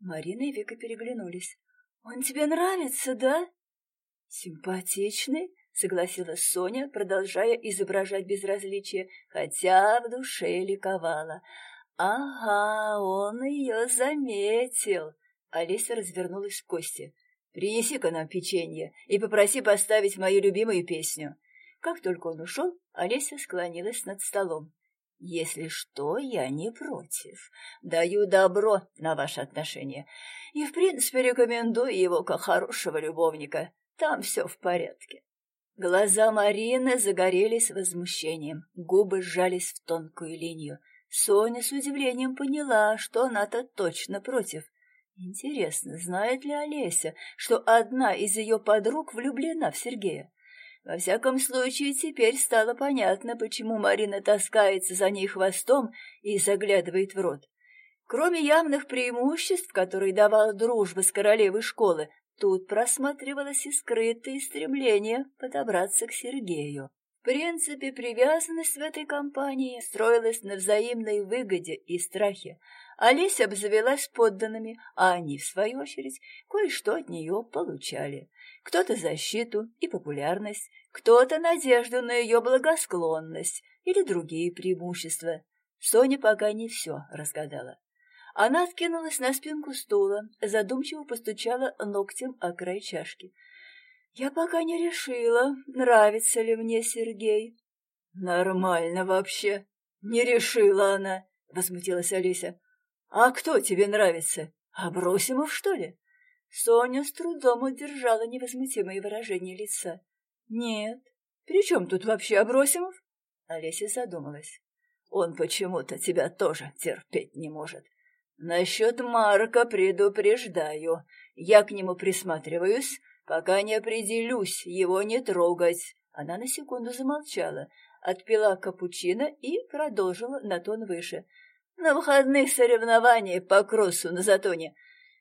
Марина и Вика переглянулись. Он тебе нравится, да? Симпатичный, согласилась Соня, продолжая изображать безразличие, хотя в душе ликовала. Ага, он ее заметил. Олеся развернулась к Косте. «Принеси-ка нам печенье и попроси поставить мою любимую песню». Как только он ушел, Олеся склонилась над столом. Если что, я не против. Даю добро на ваши отношения. И, в принципе, рекомендую его как хорошего любовника. Там все в порядке. Глаза Марины загорелись возмущением, губы сжались в тонкую линию. Соня с удивлением поняла, что она-то точно против. Интересно, знает ли Олеся, что одна из ее подруг влюблена в Сергея? Во всяком случае, теперь стало понятно, почему Марина таскается за ней хвостом и заглядывает в рот. Кроме явных преимуществ, которые давала дружба с королевой школы, тут просматривалось и скрытое стремление подобраться к Сергею. В принципе, привязанность в этой компании строилась на взаимной выгоде и страхе. Олеся обзавелась подданными, а они, в свою очередь, кое-что от нее получали. Кто-то защиту и популярность, кто-то надежду на ее благосклонность или другие преимущества. Соня пока не все разгадала. Она откинулась на спинку стула, задумчиво постучала ногтем о край чашки. «Я пока не решила, нравится ли мне Сергей». «Нормально вообще. Не решила она», — возмутилась Олеся. «А кто тебе нравится? Абросимов, что ли?» Соня с трудом удержала невозмутимое выражение лица. «Нет. При чем тут вообще Абросимов?» Олеся задумалась. «Он почему-то тебя тоже терпеть не может. Насчет Марка предупреждаю. Я к нему присматриваюсь, пока не определюсь, его не трогать». Она на секунду замолчала, отпила капучино и продолжила на тон выше. «На выходных соревнования по кроссу на Затоне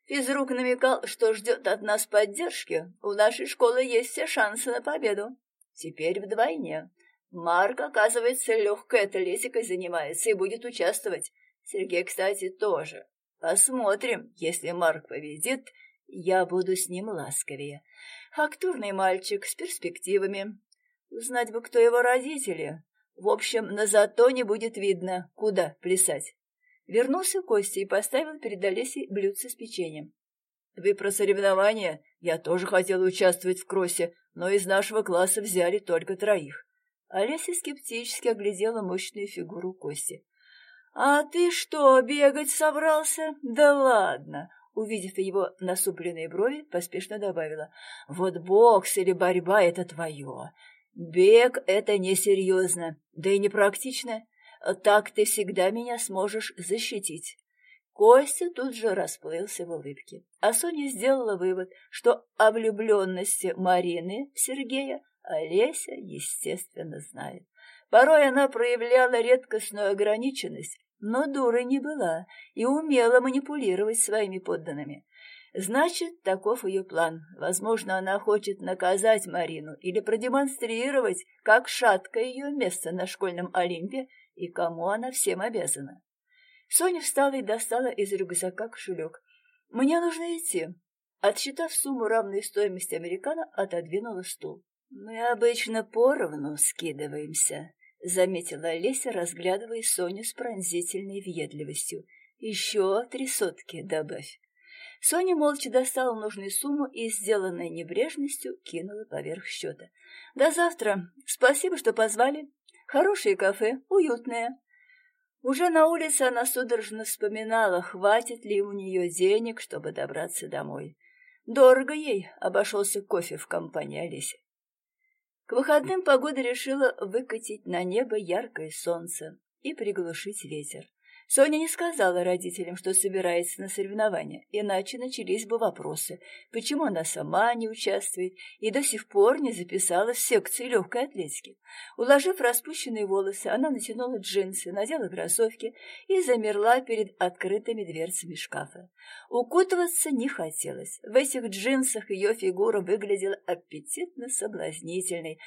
Физрук намекал, что ждет от нас поддержки. У нашей школы есть все шансы на победу. Теперь вдвойне. Марк, оказывается, легкой атлетикой занимается и будет участвовать. Сергей, кстати, тоже. Посмотрим. Если Марк победит, я буду с ним ласковее. Актурный мальчик с перспективами. Узнать бы, кто его родители. В общем, на зато не будет видно, куда плясать. Вернулся Костя и поставил перед Олесей блюдце с печеньем. «Вы про соревнования? Я тоже хотела участвовать в кроссе, но из нашего класса взяли только троих». Олеся скептически оглядела мощную фигуру Кости. «А ты что, бегать собрался? Да ладно!» Увидев его насупленные брови, поспешно добавила. «Вот бокс или борьба — это твое. Бег — это несерьезно, да и непрактично. Так ты всегда меня сможешь защитить. Костя тут же расплылся в улыбке, а Соня сделала вывод, что о влюбленности Марины в Сергея Олеся, естественно, знает. Порой она проявляла редкостную ограниченность, но дурой не была и умела манипулировать своими подданными. Значит, таков ее план. Возможно, она хочет наказать Марину или продемонстрировать, как шатко ее место на школьном Олимпе и кому она всем обязана. Соня встала и достала из рюкзака кошелек. «Мне нужно идти». Отсчитав сумму, равной стоимости американо, отодвинула стул. «Мы обычно поровну скидываемся», — заметила Олеся, разглядывая Соню с пронзительной въедливостью. «Еще три сотки добавь». Соня молча достала нужную сумму и, сделанной небрежностью, кинула поверх счета. «До завтра. Спасибо, что позвали». Хорошее кафе, уютное. Уже на улице она судорожно вспоминала, хватит ли у нее денег, чтобы добраться домой. Дорого ей обошелся кофе в компании Олеси. К выходным погода решила выкатить на небо яркое солнце и приглушить ветер. Соня не сказала родителям, что собирается на соревнования, иначе начались бы вопросы, почему она сама не участвует и до сих пор не записалась в секцию легкой атлетики. Уложив распущенные волосы, она натянула джинсы, надела кроссовки и замерла перед открытыми дверцами шкафа. Укутываться не хотелось. В этих джинсах ее фигура выглядела аппетитно соблазнительной.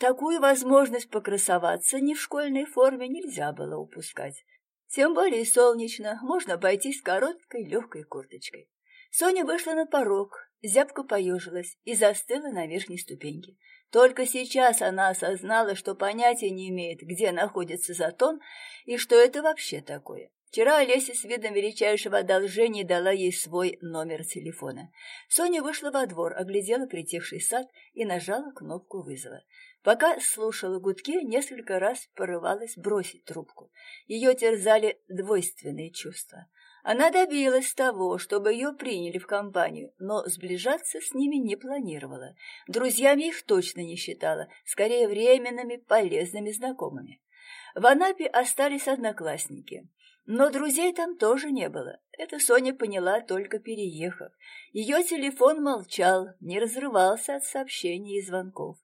Такую возможность покрасоваться не в школьной форме нельзя было упускать. Тем более солнечно, можно обойтись короткой легкой курточкой. Соня вышла на порог, зябко поежилась и застыла на верхней ступеньке. Только сейчас она осознала, что понятия не имеет, где находится затон и что это вообще такое. Вчера Олеся с видом величайшего одолжения дала ей свой номер телефона. Соня вышла во двор, оглядела притихший сад и нажала кнопку вызова. Пока слушала гудки, несколько раз порывалась бросить трубку. Ее терзали двойственные чувства. Она добилась того, чтобы ее приняли в компанию, но сближаться с ними не планировала. Друзьями их точно не считала, скорее временными полезными знакомыми. В Анапе остались одноклассники. Но друзей там тоже не было. Это Соня поняла, только переехав. Ее телефон молчал, не разрывался от сообщений и звонков.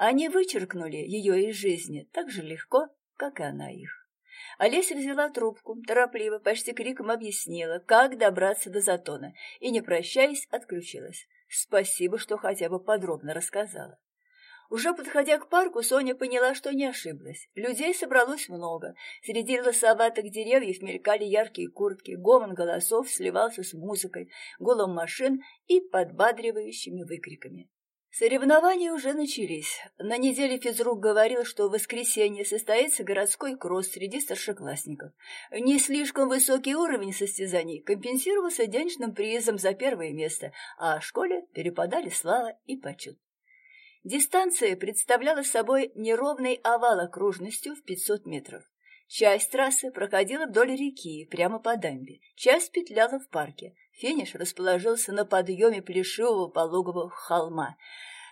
Они вычеркнули ее из жизни так же легко, как и она их. Олеся взяла трубку, торопливо, почти криком объяснила, как добраться до Затона, и, не прощаясь, отключилась. Спасибо, что хотя бы подробно рассказала. Уже подходя к парку, Соня поняла, что не ошиблась. Людей собралось много. Среди лосоватых деревьев мелькали яркие куртки, гомон голосов сливался с музыкой, голом машин и подбадривающими выкриками. Соревнования уже начались. На неделе физрук говорил, что в воскресенье состоится городской кросс среди старшеклассников. Не слишком высокий уровень состязаний компенсировался денежным призом за первое место, а школе перепадали слава и почет. Дистанция представляла собой неровный овал окружностью в 500 метров. Часть трассы проходила вдоль реки, прямо по дамбе, часть петляла в парке. Финиш расположился на подъеме плешивого пологового холма.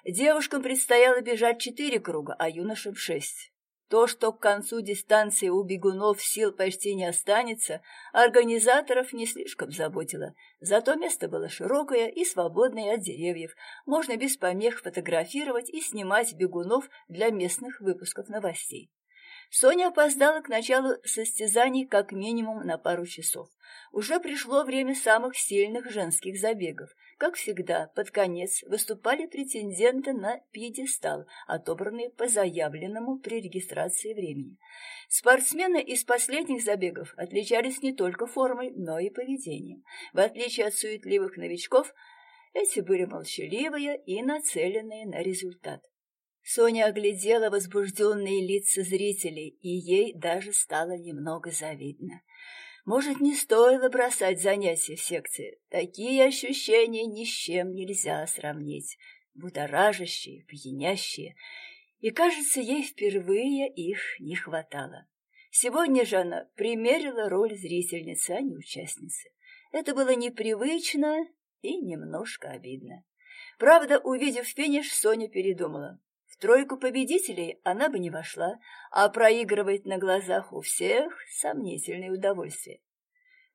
Девушкам предстояло бежать четыре круга, а юношам шесть. То, что к концу дистанции у бегунов сил почти не останется, организаторов не слишком заботило. Зато место было широкое и свободное от деревьев. Можно без помех фотографировать и снимать бегунов для местных выпусков новостей. Соня опоздала к началу состязаний как минимум на пару часов. Уже пришло время самых сильных женских забегов. Как всегда, под конец выступали претенденты на пьедестал, отобранные по заявленному при регистрации времени. Спортсмены из последних забегов отличались не только формой, но и поведением. В отличие от суетливых новичков, эти были молчаливые и нацеленные на результат. Соня оглядела возбужденные лица зрителей, и ей даже стало немного завидно. Может, не стоило бросать занятия в секции. Такие ощущения ни с чем нельзя сравнить. Будоражащие, пьянящие. И, кажется, ей впервые их не хватало. Сегодня же она примерила роль зрительницы, а не участницы. Это было непривычно и немножко обидно. Правда, увидев финиш, Соня передумала. Тройку победителей она бы не вошла, а проигрывать на глазах у всех — сомнительное удовольствие.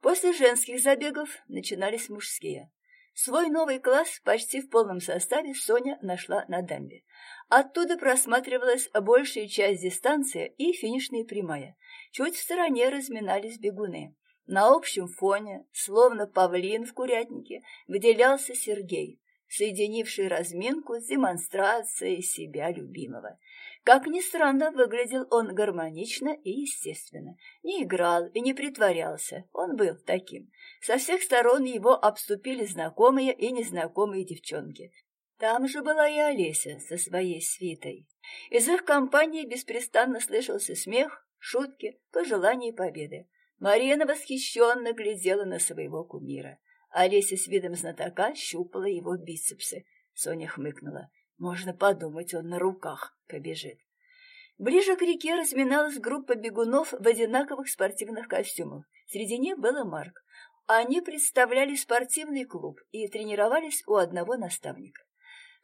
После женских забегов начинались мужские. Свой новый класс почти в полном составе Соня нашла на дамбе. Оттуда просматривалась большая часть дистанции и финишная прямая. Чуть в стороне разминались бегуны. На общем фоне, словно павлин в курятнике, выделялся Сергей соединивший разминку с демонстрацией себя любимого. Как ни странно, выглядел он гармонично и естественно. Не играл и не притворялся, он был таким. Со всех сторон его обступили знакомые и незнакомые девчонки. Там же была и Олеся со своей свитой. Из их компании беспрестанно слышался смех, шутки, пожелания победы. Марина восхищенно глядела на своего кумира. Олеся с видом знатока щупала его бицепсы. Соня хмыкнула. Можно подумать, он на руках побежит. Ближе к реке разминалась группа бегунов в одинаковых спортивных костюмах. Среди них был Марк. Они представляли спортивный клуб и тренировались у одного наставника.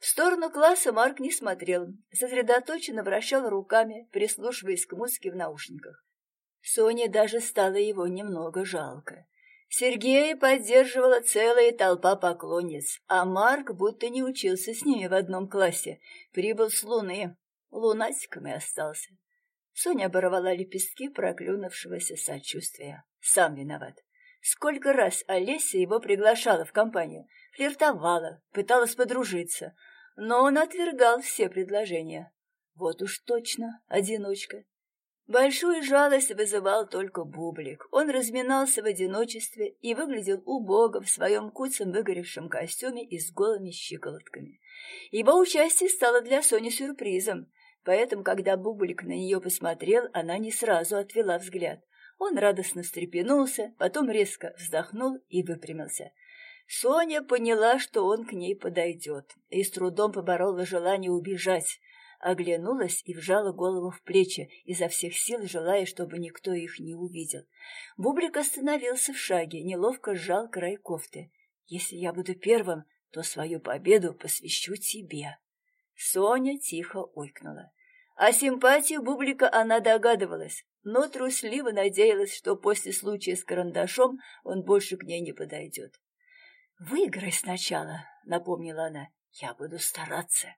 В сторону класса Марк не смотрел, сосредоточенно вращал руками, прислушиваясь к музыке в наушниках. Соне даже стало его немного жалко. Сергея поддерживала целая толпа поклонниц, а Марк будто не учился с ними в одном классе, прибыл с Луны, лунатиком и остался. Соня оборвала лепестки проклюнувшегося сочувствия. Сам виноват. Сколько раз Олеся его приглашала в компанию, флиртовала, пыталась подружиться, но он отвергал все предложения. Вот уж точно одиночка. Большую жалость вызывал только Бублик. Он разминался в одиночестве и выглядел убого в своем куцем выгоревшем костюме и с голыми щиколотками. Его участие стало для Сони сюрпризом, поэтому, когда Бублик на нее посмотрел, она не сразу отвела взгляд. Он радостно встрепенулся, потом резко вздохнул и выпрямился. Соня поняла, что он к ней подойдет, и с трудом поборола желание убежать, оглянулась и вжала голову в плечи, изо всех сил желая, чтобы никто их не увидел. Бублик остановился в шаге, неловко сжал край кофты. «Если я буду первым, то свою победу посвящу тебе». Соня тихо ойкнула. О симпатии Бублика она догадывалась, но трусливо надеялась, что после случая с карандашом он больше к ней не подойдет. «Выиграй сначала», — напомнила она. «Я буду стараться».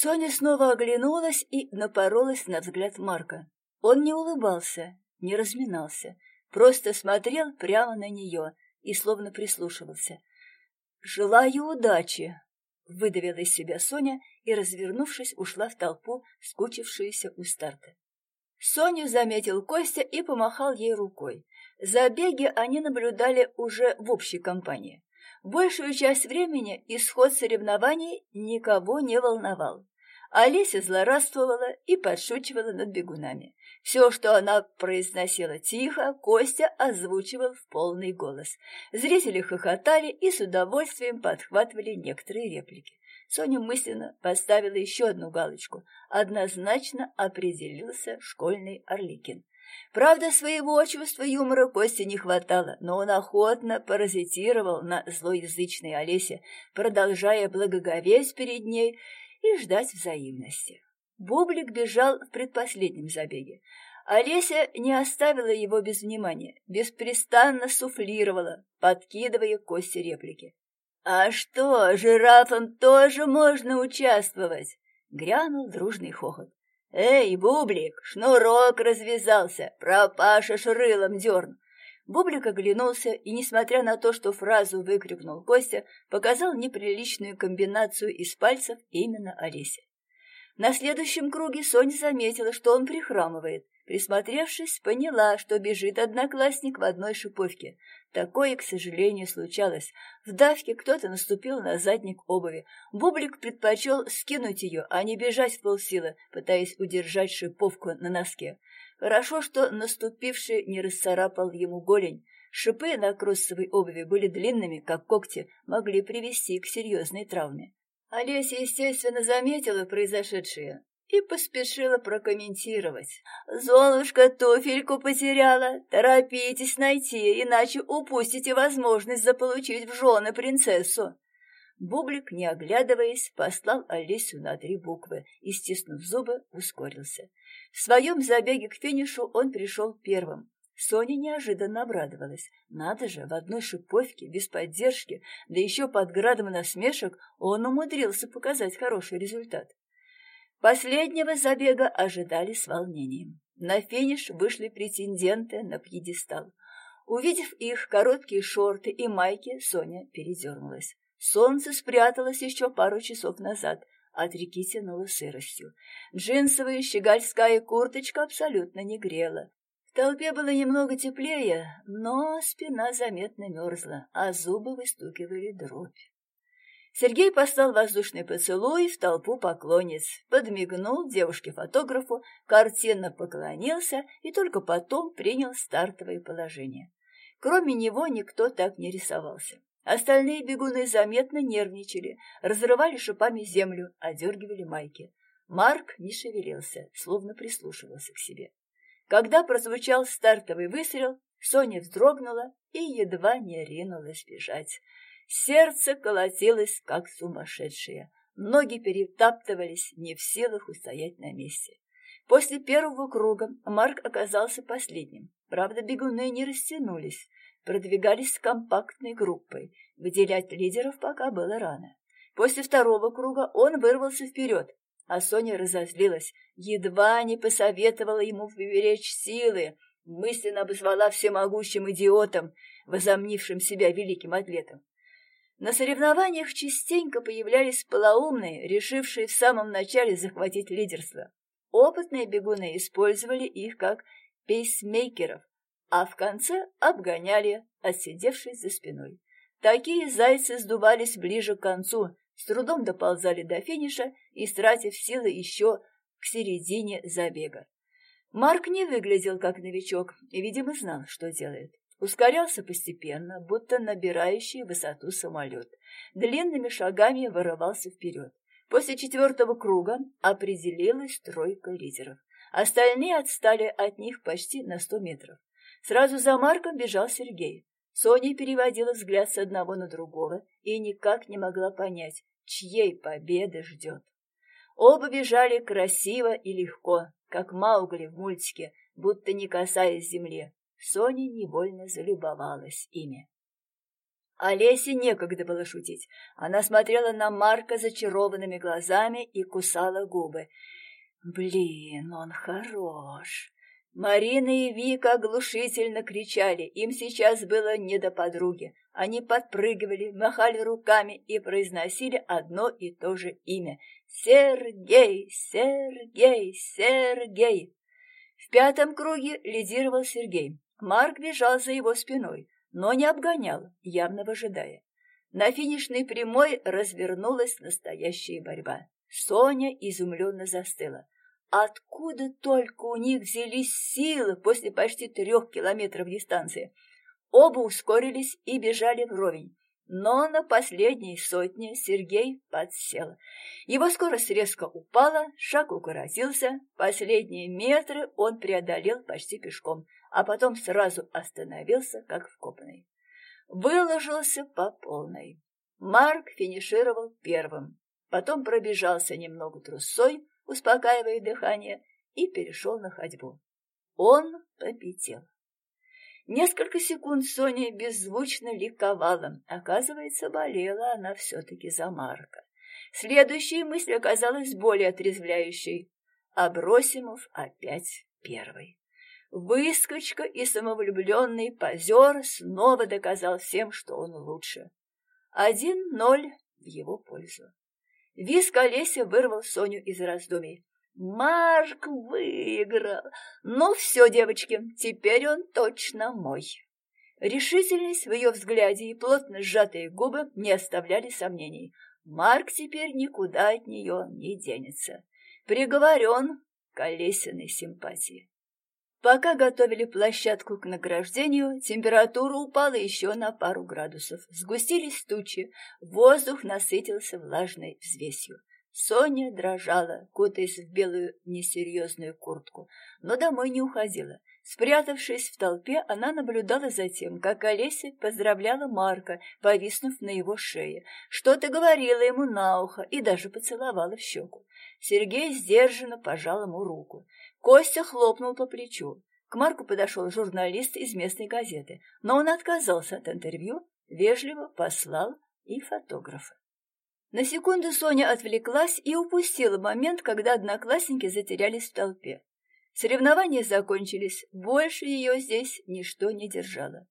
Соня снова оглянулась и напоролась на взгляд Марка. Он не улыбался, не разминался, просто смотрел прямо на нее и словно прислушивался. «Желаю удачи!» — выдавила из себя Соня и, развернувшись, ушла в толпу, скучившуюся у старта. Соню заметил Костя и помахал ей рукой. Забеги они наблюдали уже в общей компании. Большую часть времени исход соревнований никого не волновал. Олеся злорадствовала и подшучивала над бегунами. Все, что она произносила тихо, Костя озвучивал в полный голос. Зрители хохотали и с удовольствием подхватывали некоторые реплики. Соня мысленно поставила еще одну галочку. Однозначно определился школьный Орликин. Правда, своего чувства юмора Косте не хватало, но он охотно паразитировал на злоязычной Олесе, продолжая благоговеть перед ней и ждать взаимности. Бублик бежал в предпоследнем забеге. Олеся не оставила его без внимания, беспрестанно суфлировала, подкидывая кости реплики. «А что, жирафам тоже можно участвовать?» — грянул дружный хохот. «Эй, Бублик, шнурок развязался, пропаша шрылом дерн!» Бублик оглянулся и, несмотря на то, что фразу выкрикнул Костя, показал неприличную комбинацию из пальцев именно Олесе. На следующем круге Соня заметила, что он прихрамывает. Присмотревшись, поняла, что бежит одноклассник в одной шиповке. Такое, к сожалению, случалось. В давке кто-то наступил на задник обуви. Бублик предпочел скинуть ее, а не бежать в полсилы, пытаясь удержать шиповку на носке. Хорошо, что наступивший не расцарапал ему голень. Шипы на кроссовой обуви были длинными, как когти, могли привести к серьезной травме. Олеся, естественно, заметила произошедшее и поспешила прокомментировать. «Золушка туфельку потеряла. Торопитесь найти, иначе упустите возможность заполучить в жены принцессу». Бублик, не оглядываясь, послал Олесю на три буквы и, стиснув зубы, ускорился. В своем забеге к финишу он пришел первым. Соня неожиданно обрадовалась. Надо же, в одной шиповке, без поддержки, да еще под градом насмешек, он умудрился показать хороший результат. Последнего забега ожидали с волнением. На финиш вышли претенденты на пьедестал. Увидев их короткие шорты и майки, Соня передернулась. Солнце спряталось еще пару часов назад, от реки тянуло сыростью. Джинсовая щегольская курточка абсолютно не грела толпе было немного теплее, но спина заметно мерзла, а зубы выстукивали дробь. Сергей послал воздушный поцелуй в толпу поклонниц, подмигнул девушке-фотографу, картинно поклонился и только потом принял стартовое положение. Кроме него никто так не рисовался. Остальные бегуны заметно нервничали, разрывали шипами землю, одергивали майки. Марк не шевелился, словно прислушивался к себе. Когда прозвучал стартовый выстрел, Соня вздрогнула и едва не ринулась бежать. Сердце колотилось, как сумасшедшее. Ноги перетаптывались, не в силах устоять на месте. После первого круга Марк оказался последним. Правда, бегуны не растянулись, продвигались компактной группой. Выделять лидеров пока было рано. После второго круга он вырвался вперед, а Соня разозлилась, едва не посоветовала ему поберечь силы, мысленно обозвала всемогущим идиотом, возомнившим себя великим атлетом. На соревнованиях частенько появлялись полоумные, решившие в самом начале захватить лидерство. Опытные бегуны использовали их как пейсмейкеров, а в конце обгоняли, отсидевшись за спиной. Такие зайцы сдувались ближе к концу, с трудом доползали до финиша и, стратив силы еще к середине забега. Марк не выглядел как новичок и, видимо, знал, что делает. Ускорялся постепенно, будто набирающий высоту самолет. Длинными шагами вырывался вперед. После четвертого круга определилась тройка лидеров. Остальные отстали от них почти на сто метров. Сразу за Марком бежал Сергей. Соня переводила взгляд с одного на другого и никак не могла понять, чьей победы ждет. Оба бежали красиво и легко, как Маугли в мультике, будто не касаясь земли. Соня невольно залюбовалась ими. Олесе некогда было шутить. Она смотрела на Марка зачарованными глазами и кусала губы. «Блин, он хорош!» Марина и Вика оглушительно кричали. Им сейчас было не до подруги. Они подпрыгивали, махали руками и произносили одно и то же имя. «Сергей! Сергей! Сергей!» В пятом круге лидировал Сергей. Марк бежал за его спиной, но не обгонял, явно выжидая. На финишной прямой развернулась настоящая борьба. Соня изумленно застыла. Откуда только у них взялись силы после почти трех километров дистанции? Оба ускорились и бежали вровень. Но на последней сотне Сергей подсел. Его скорость резко упала, шаг укоротился, последние метры он преодолел почти пешком, а потом сразу остановился, как вкопанный. Выложился по полной. Марк финишировал первым, потом пробежался немного трусой, успокаивая дыхание, и перешел на ходьбу. Он победил. Несколько секунд Соня беззвучно ликовала. Оказывается, болела она все-таки за Марка. Следующая мысль оказалась более отрезвляющей. Абросимов опять первый. Выскочка и самовлюбленный позер снова доказал всем, что он лучше. Один ноль в его пользу. Виск Олеся вырвал Соню из раздумий. Марк выиграл. Ну все, девочки, теперь он точно мой. Решительность в ее взгляде и плотно сжатые губы не оставляли сомнений. Марк теперь никуда от нее не денется. Приговорен к Олесиной симпатии. Пока готовили площадку к награждению, температура упала еще на пару градусов. Сгустились тучи, воздух насытился влажной взвесью. Соня дрожала, кутаясь в белую несерьезную куртку, но домой не уходила. Спрятавшись в толпе, она наблюдала за тем, как Олеся поздравляла Марка, повиснув на его шее. Что-то говорила ему на ухо и даже поцеловала в щеку. Сергей сдержанно пожал ему руку. Костя хлопнул по плечу. К Марку подошел журналист из местной газеты, но он отказался от интервью, вежливо послал и фотографа. На секунду Соня отвлеклась и упустила момент, когда одноклассники затерялись в толпе. Соревнования закончились, больше ее здесь ничто не держало.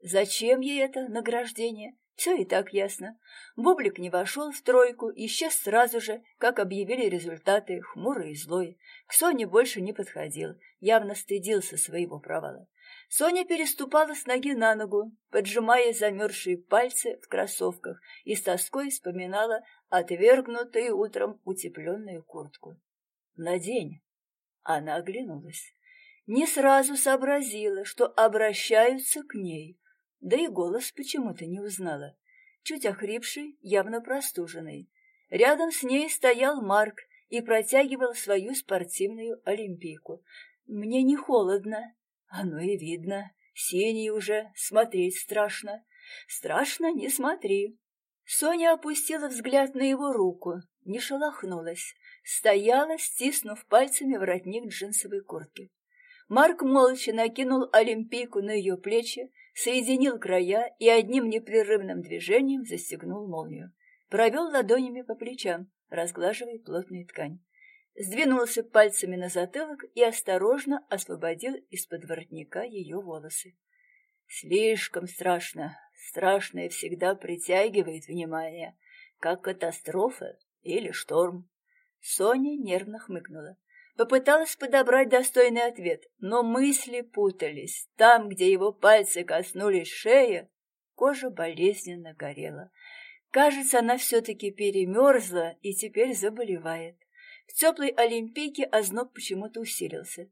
Зачем ей это награждение? Все и так ясно. Бублик не вошел в тройку, исчез сразу же, как объявили результаты, хмурый и злой. К Соне больше не подходил, явно стыдился своего провала. Соня переступала с ноги на ногу, поджимая замерзшие пальцы в кроссовках и с тоской вспоминала отвергнутую утром утепленную куртку. «Надень!» Она оглянулась. Не сразу сообразила, что обращаются к ней, да и голос почему-то не узнала. Чуть охрипший, явно простуженный. Рядом с ней стоял Марк и протягивал свою спортивную олимпийку. «Мне не холодно», оно и видно. Синий уже, смотреть страшно. Страшно, не смотри. Соня опустила взгляд на его руку, не шелохнулась. Стояла, стиснув пальцами воротник джинсовой куртки. Марк молча накинул олимпийку на ее плечи, соединил края и одним непрерывным движением застегнул молнию. Провел ладонями по плечам, разглаживая плотную ткань сдвинулся пальцами на затылок и осторожно освободил из-под воротника ее волосы. Слишком страшно. Страшное всегда притягивает внимание, как катастрофа или шторм. Соня нервно хмыкнула. Попыталась подобрать достойный ответ, но мысли путались. Там, где его пальцы коснулись шеи, кожа болезненно горела. Кажется, она все-таки перемерзла и теперь заболевает. В теплой олимпийке озноб почему-то усилился.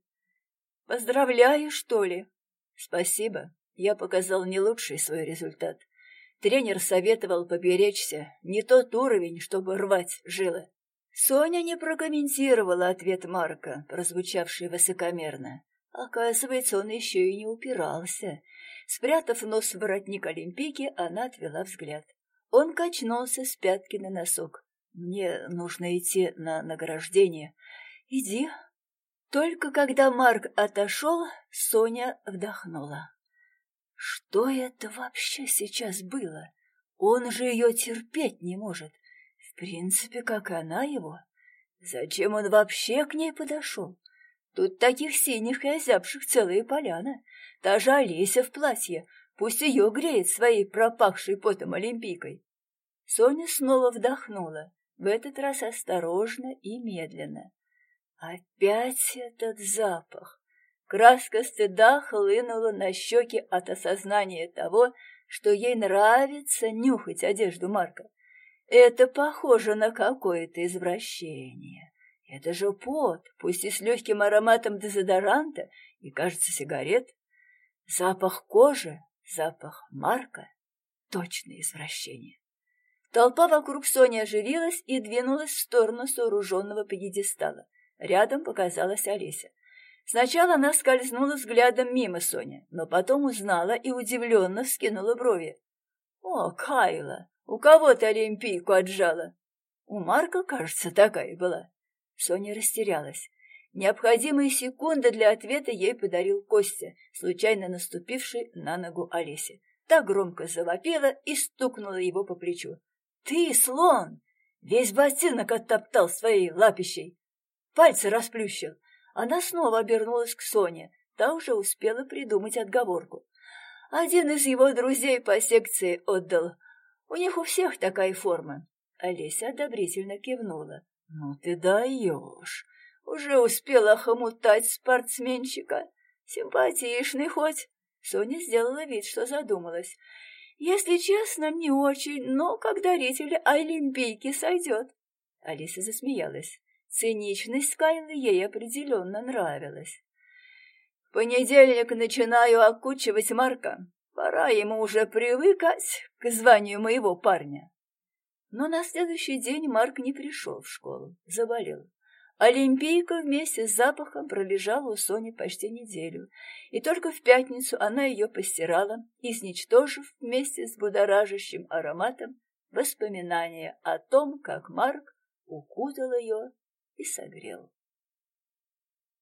«Поздравляю, что ли?» «Спасибо. Я показал не лучший свой результат. Тренер советовал поберечься, не тот уровень, чтобы рвать жилы». Соня не прокомментировала ответ Марка, прозвучавший высокомерно. Оказывается, он еще и не упирался. Спрятав нос в воротник Олимпийки, она отвела взгляд. Он качнулся с пятки на носок. Мне нужно идти на награждение. Иди. Только когда Марк отошел, Соня вдохнула. Что это вообще сейчас было? Он же ее терпеть не может. Принципе, как и она его. Зачем он вообще к ней подошел? Тут таких синих и озябших целая поляна. Та же Олеся в платье, пусть ее греет своей пропахшей потом олимпийкой. Соня снова вдохнула в этот раз осторожно и медленно. Опять этот запах! Краска стыда хлынула на щеки от осознания того, что ей нравится нюхать одежду Марка. Это похоже на какое-то извращение. Это же пот, пусть и с легким ароматом дезодоранта и, кажется, сигарет. Запах кожи, запах Марка — точное извращение. Толпа вокруг Сони оживилась и двинулась в сторону сооруженного пьедестала. Рядом показалась Олеся. Сначала она скользнула взглядом мимо Сони, но потом узнала и удивленно вскинула брови. «О, Кайла, у кого ты Олимпийку отжала?» «У Марка, кажется, такая была». Соня растерялась. Необходимые секунды для ответа ей подарил Костя, случайно наступивший на ногу Олеси. Та громко завопила и стукнула его по плечу. «Ты, слон! Весь ботинок оттоптал своей лапищей!» Пальцы расплющил. Она снова обернулась к Соне. Та уже успела придумать отговорку. Один из его друзей по секции отдал. У них у всех такая форма. Олеся одобрительно кивнула. «Ну ты даешь! Уже успела хомутать спортсменщика. Симпатичный хоть!» Соня сделала вид, что задумалась. Если честно, не очень, но как даритель Олимпийки сойдет. Алиса засмеялась. Циничность Кайлы ей определенно нравилась. В понедельник начинаю окучивать Марка. Пора ему уже привыкать к званию моего парня. Но на следующий день Марк не пришел в школу, заболел. Олимпийка вместе с запахом пролежала у Сони почти неделю, и только в пятницу она ее постирала, изничтожив вместе с будоражащим ароматом воспоминания о том, как Марк укутал ее и согрел.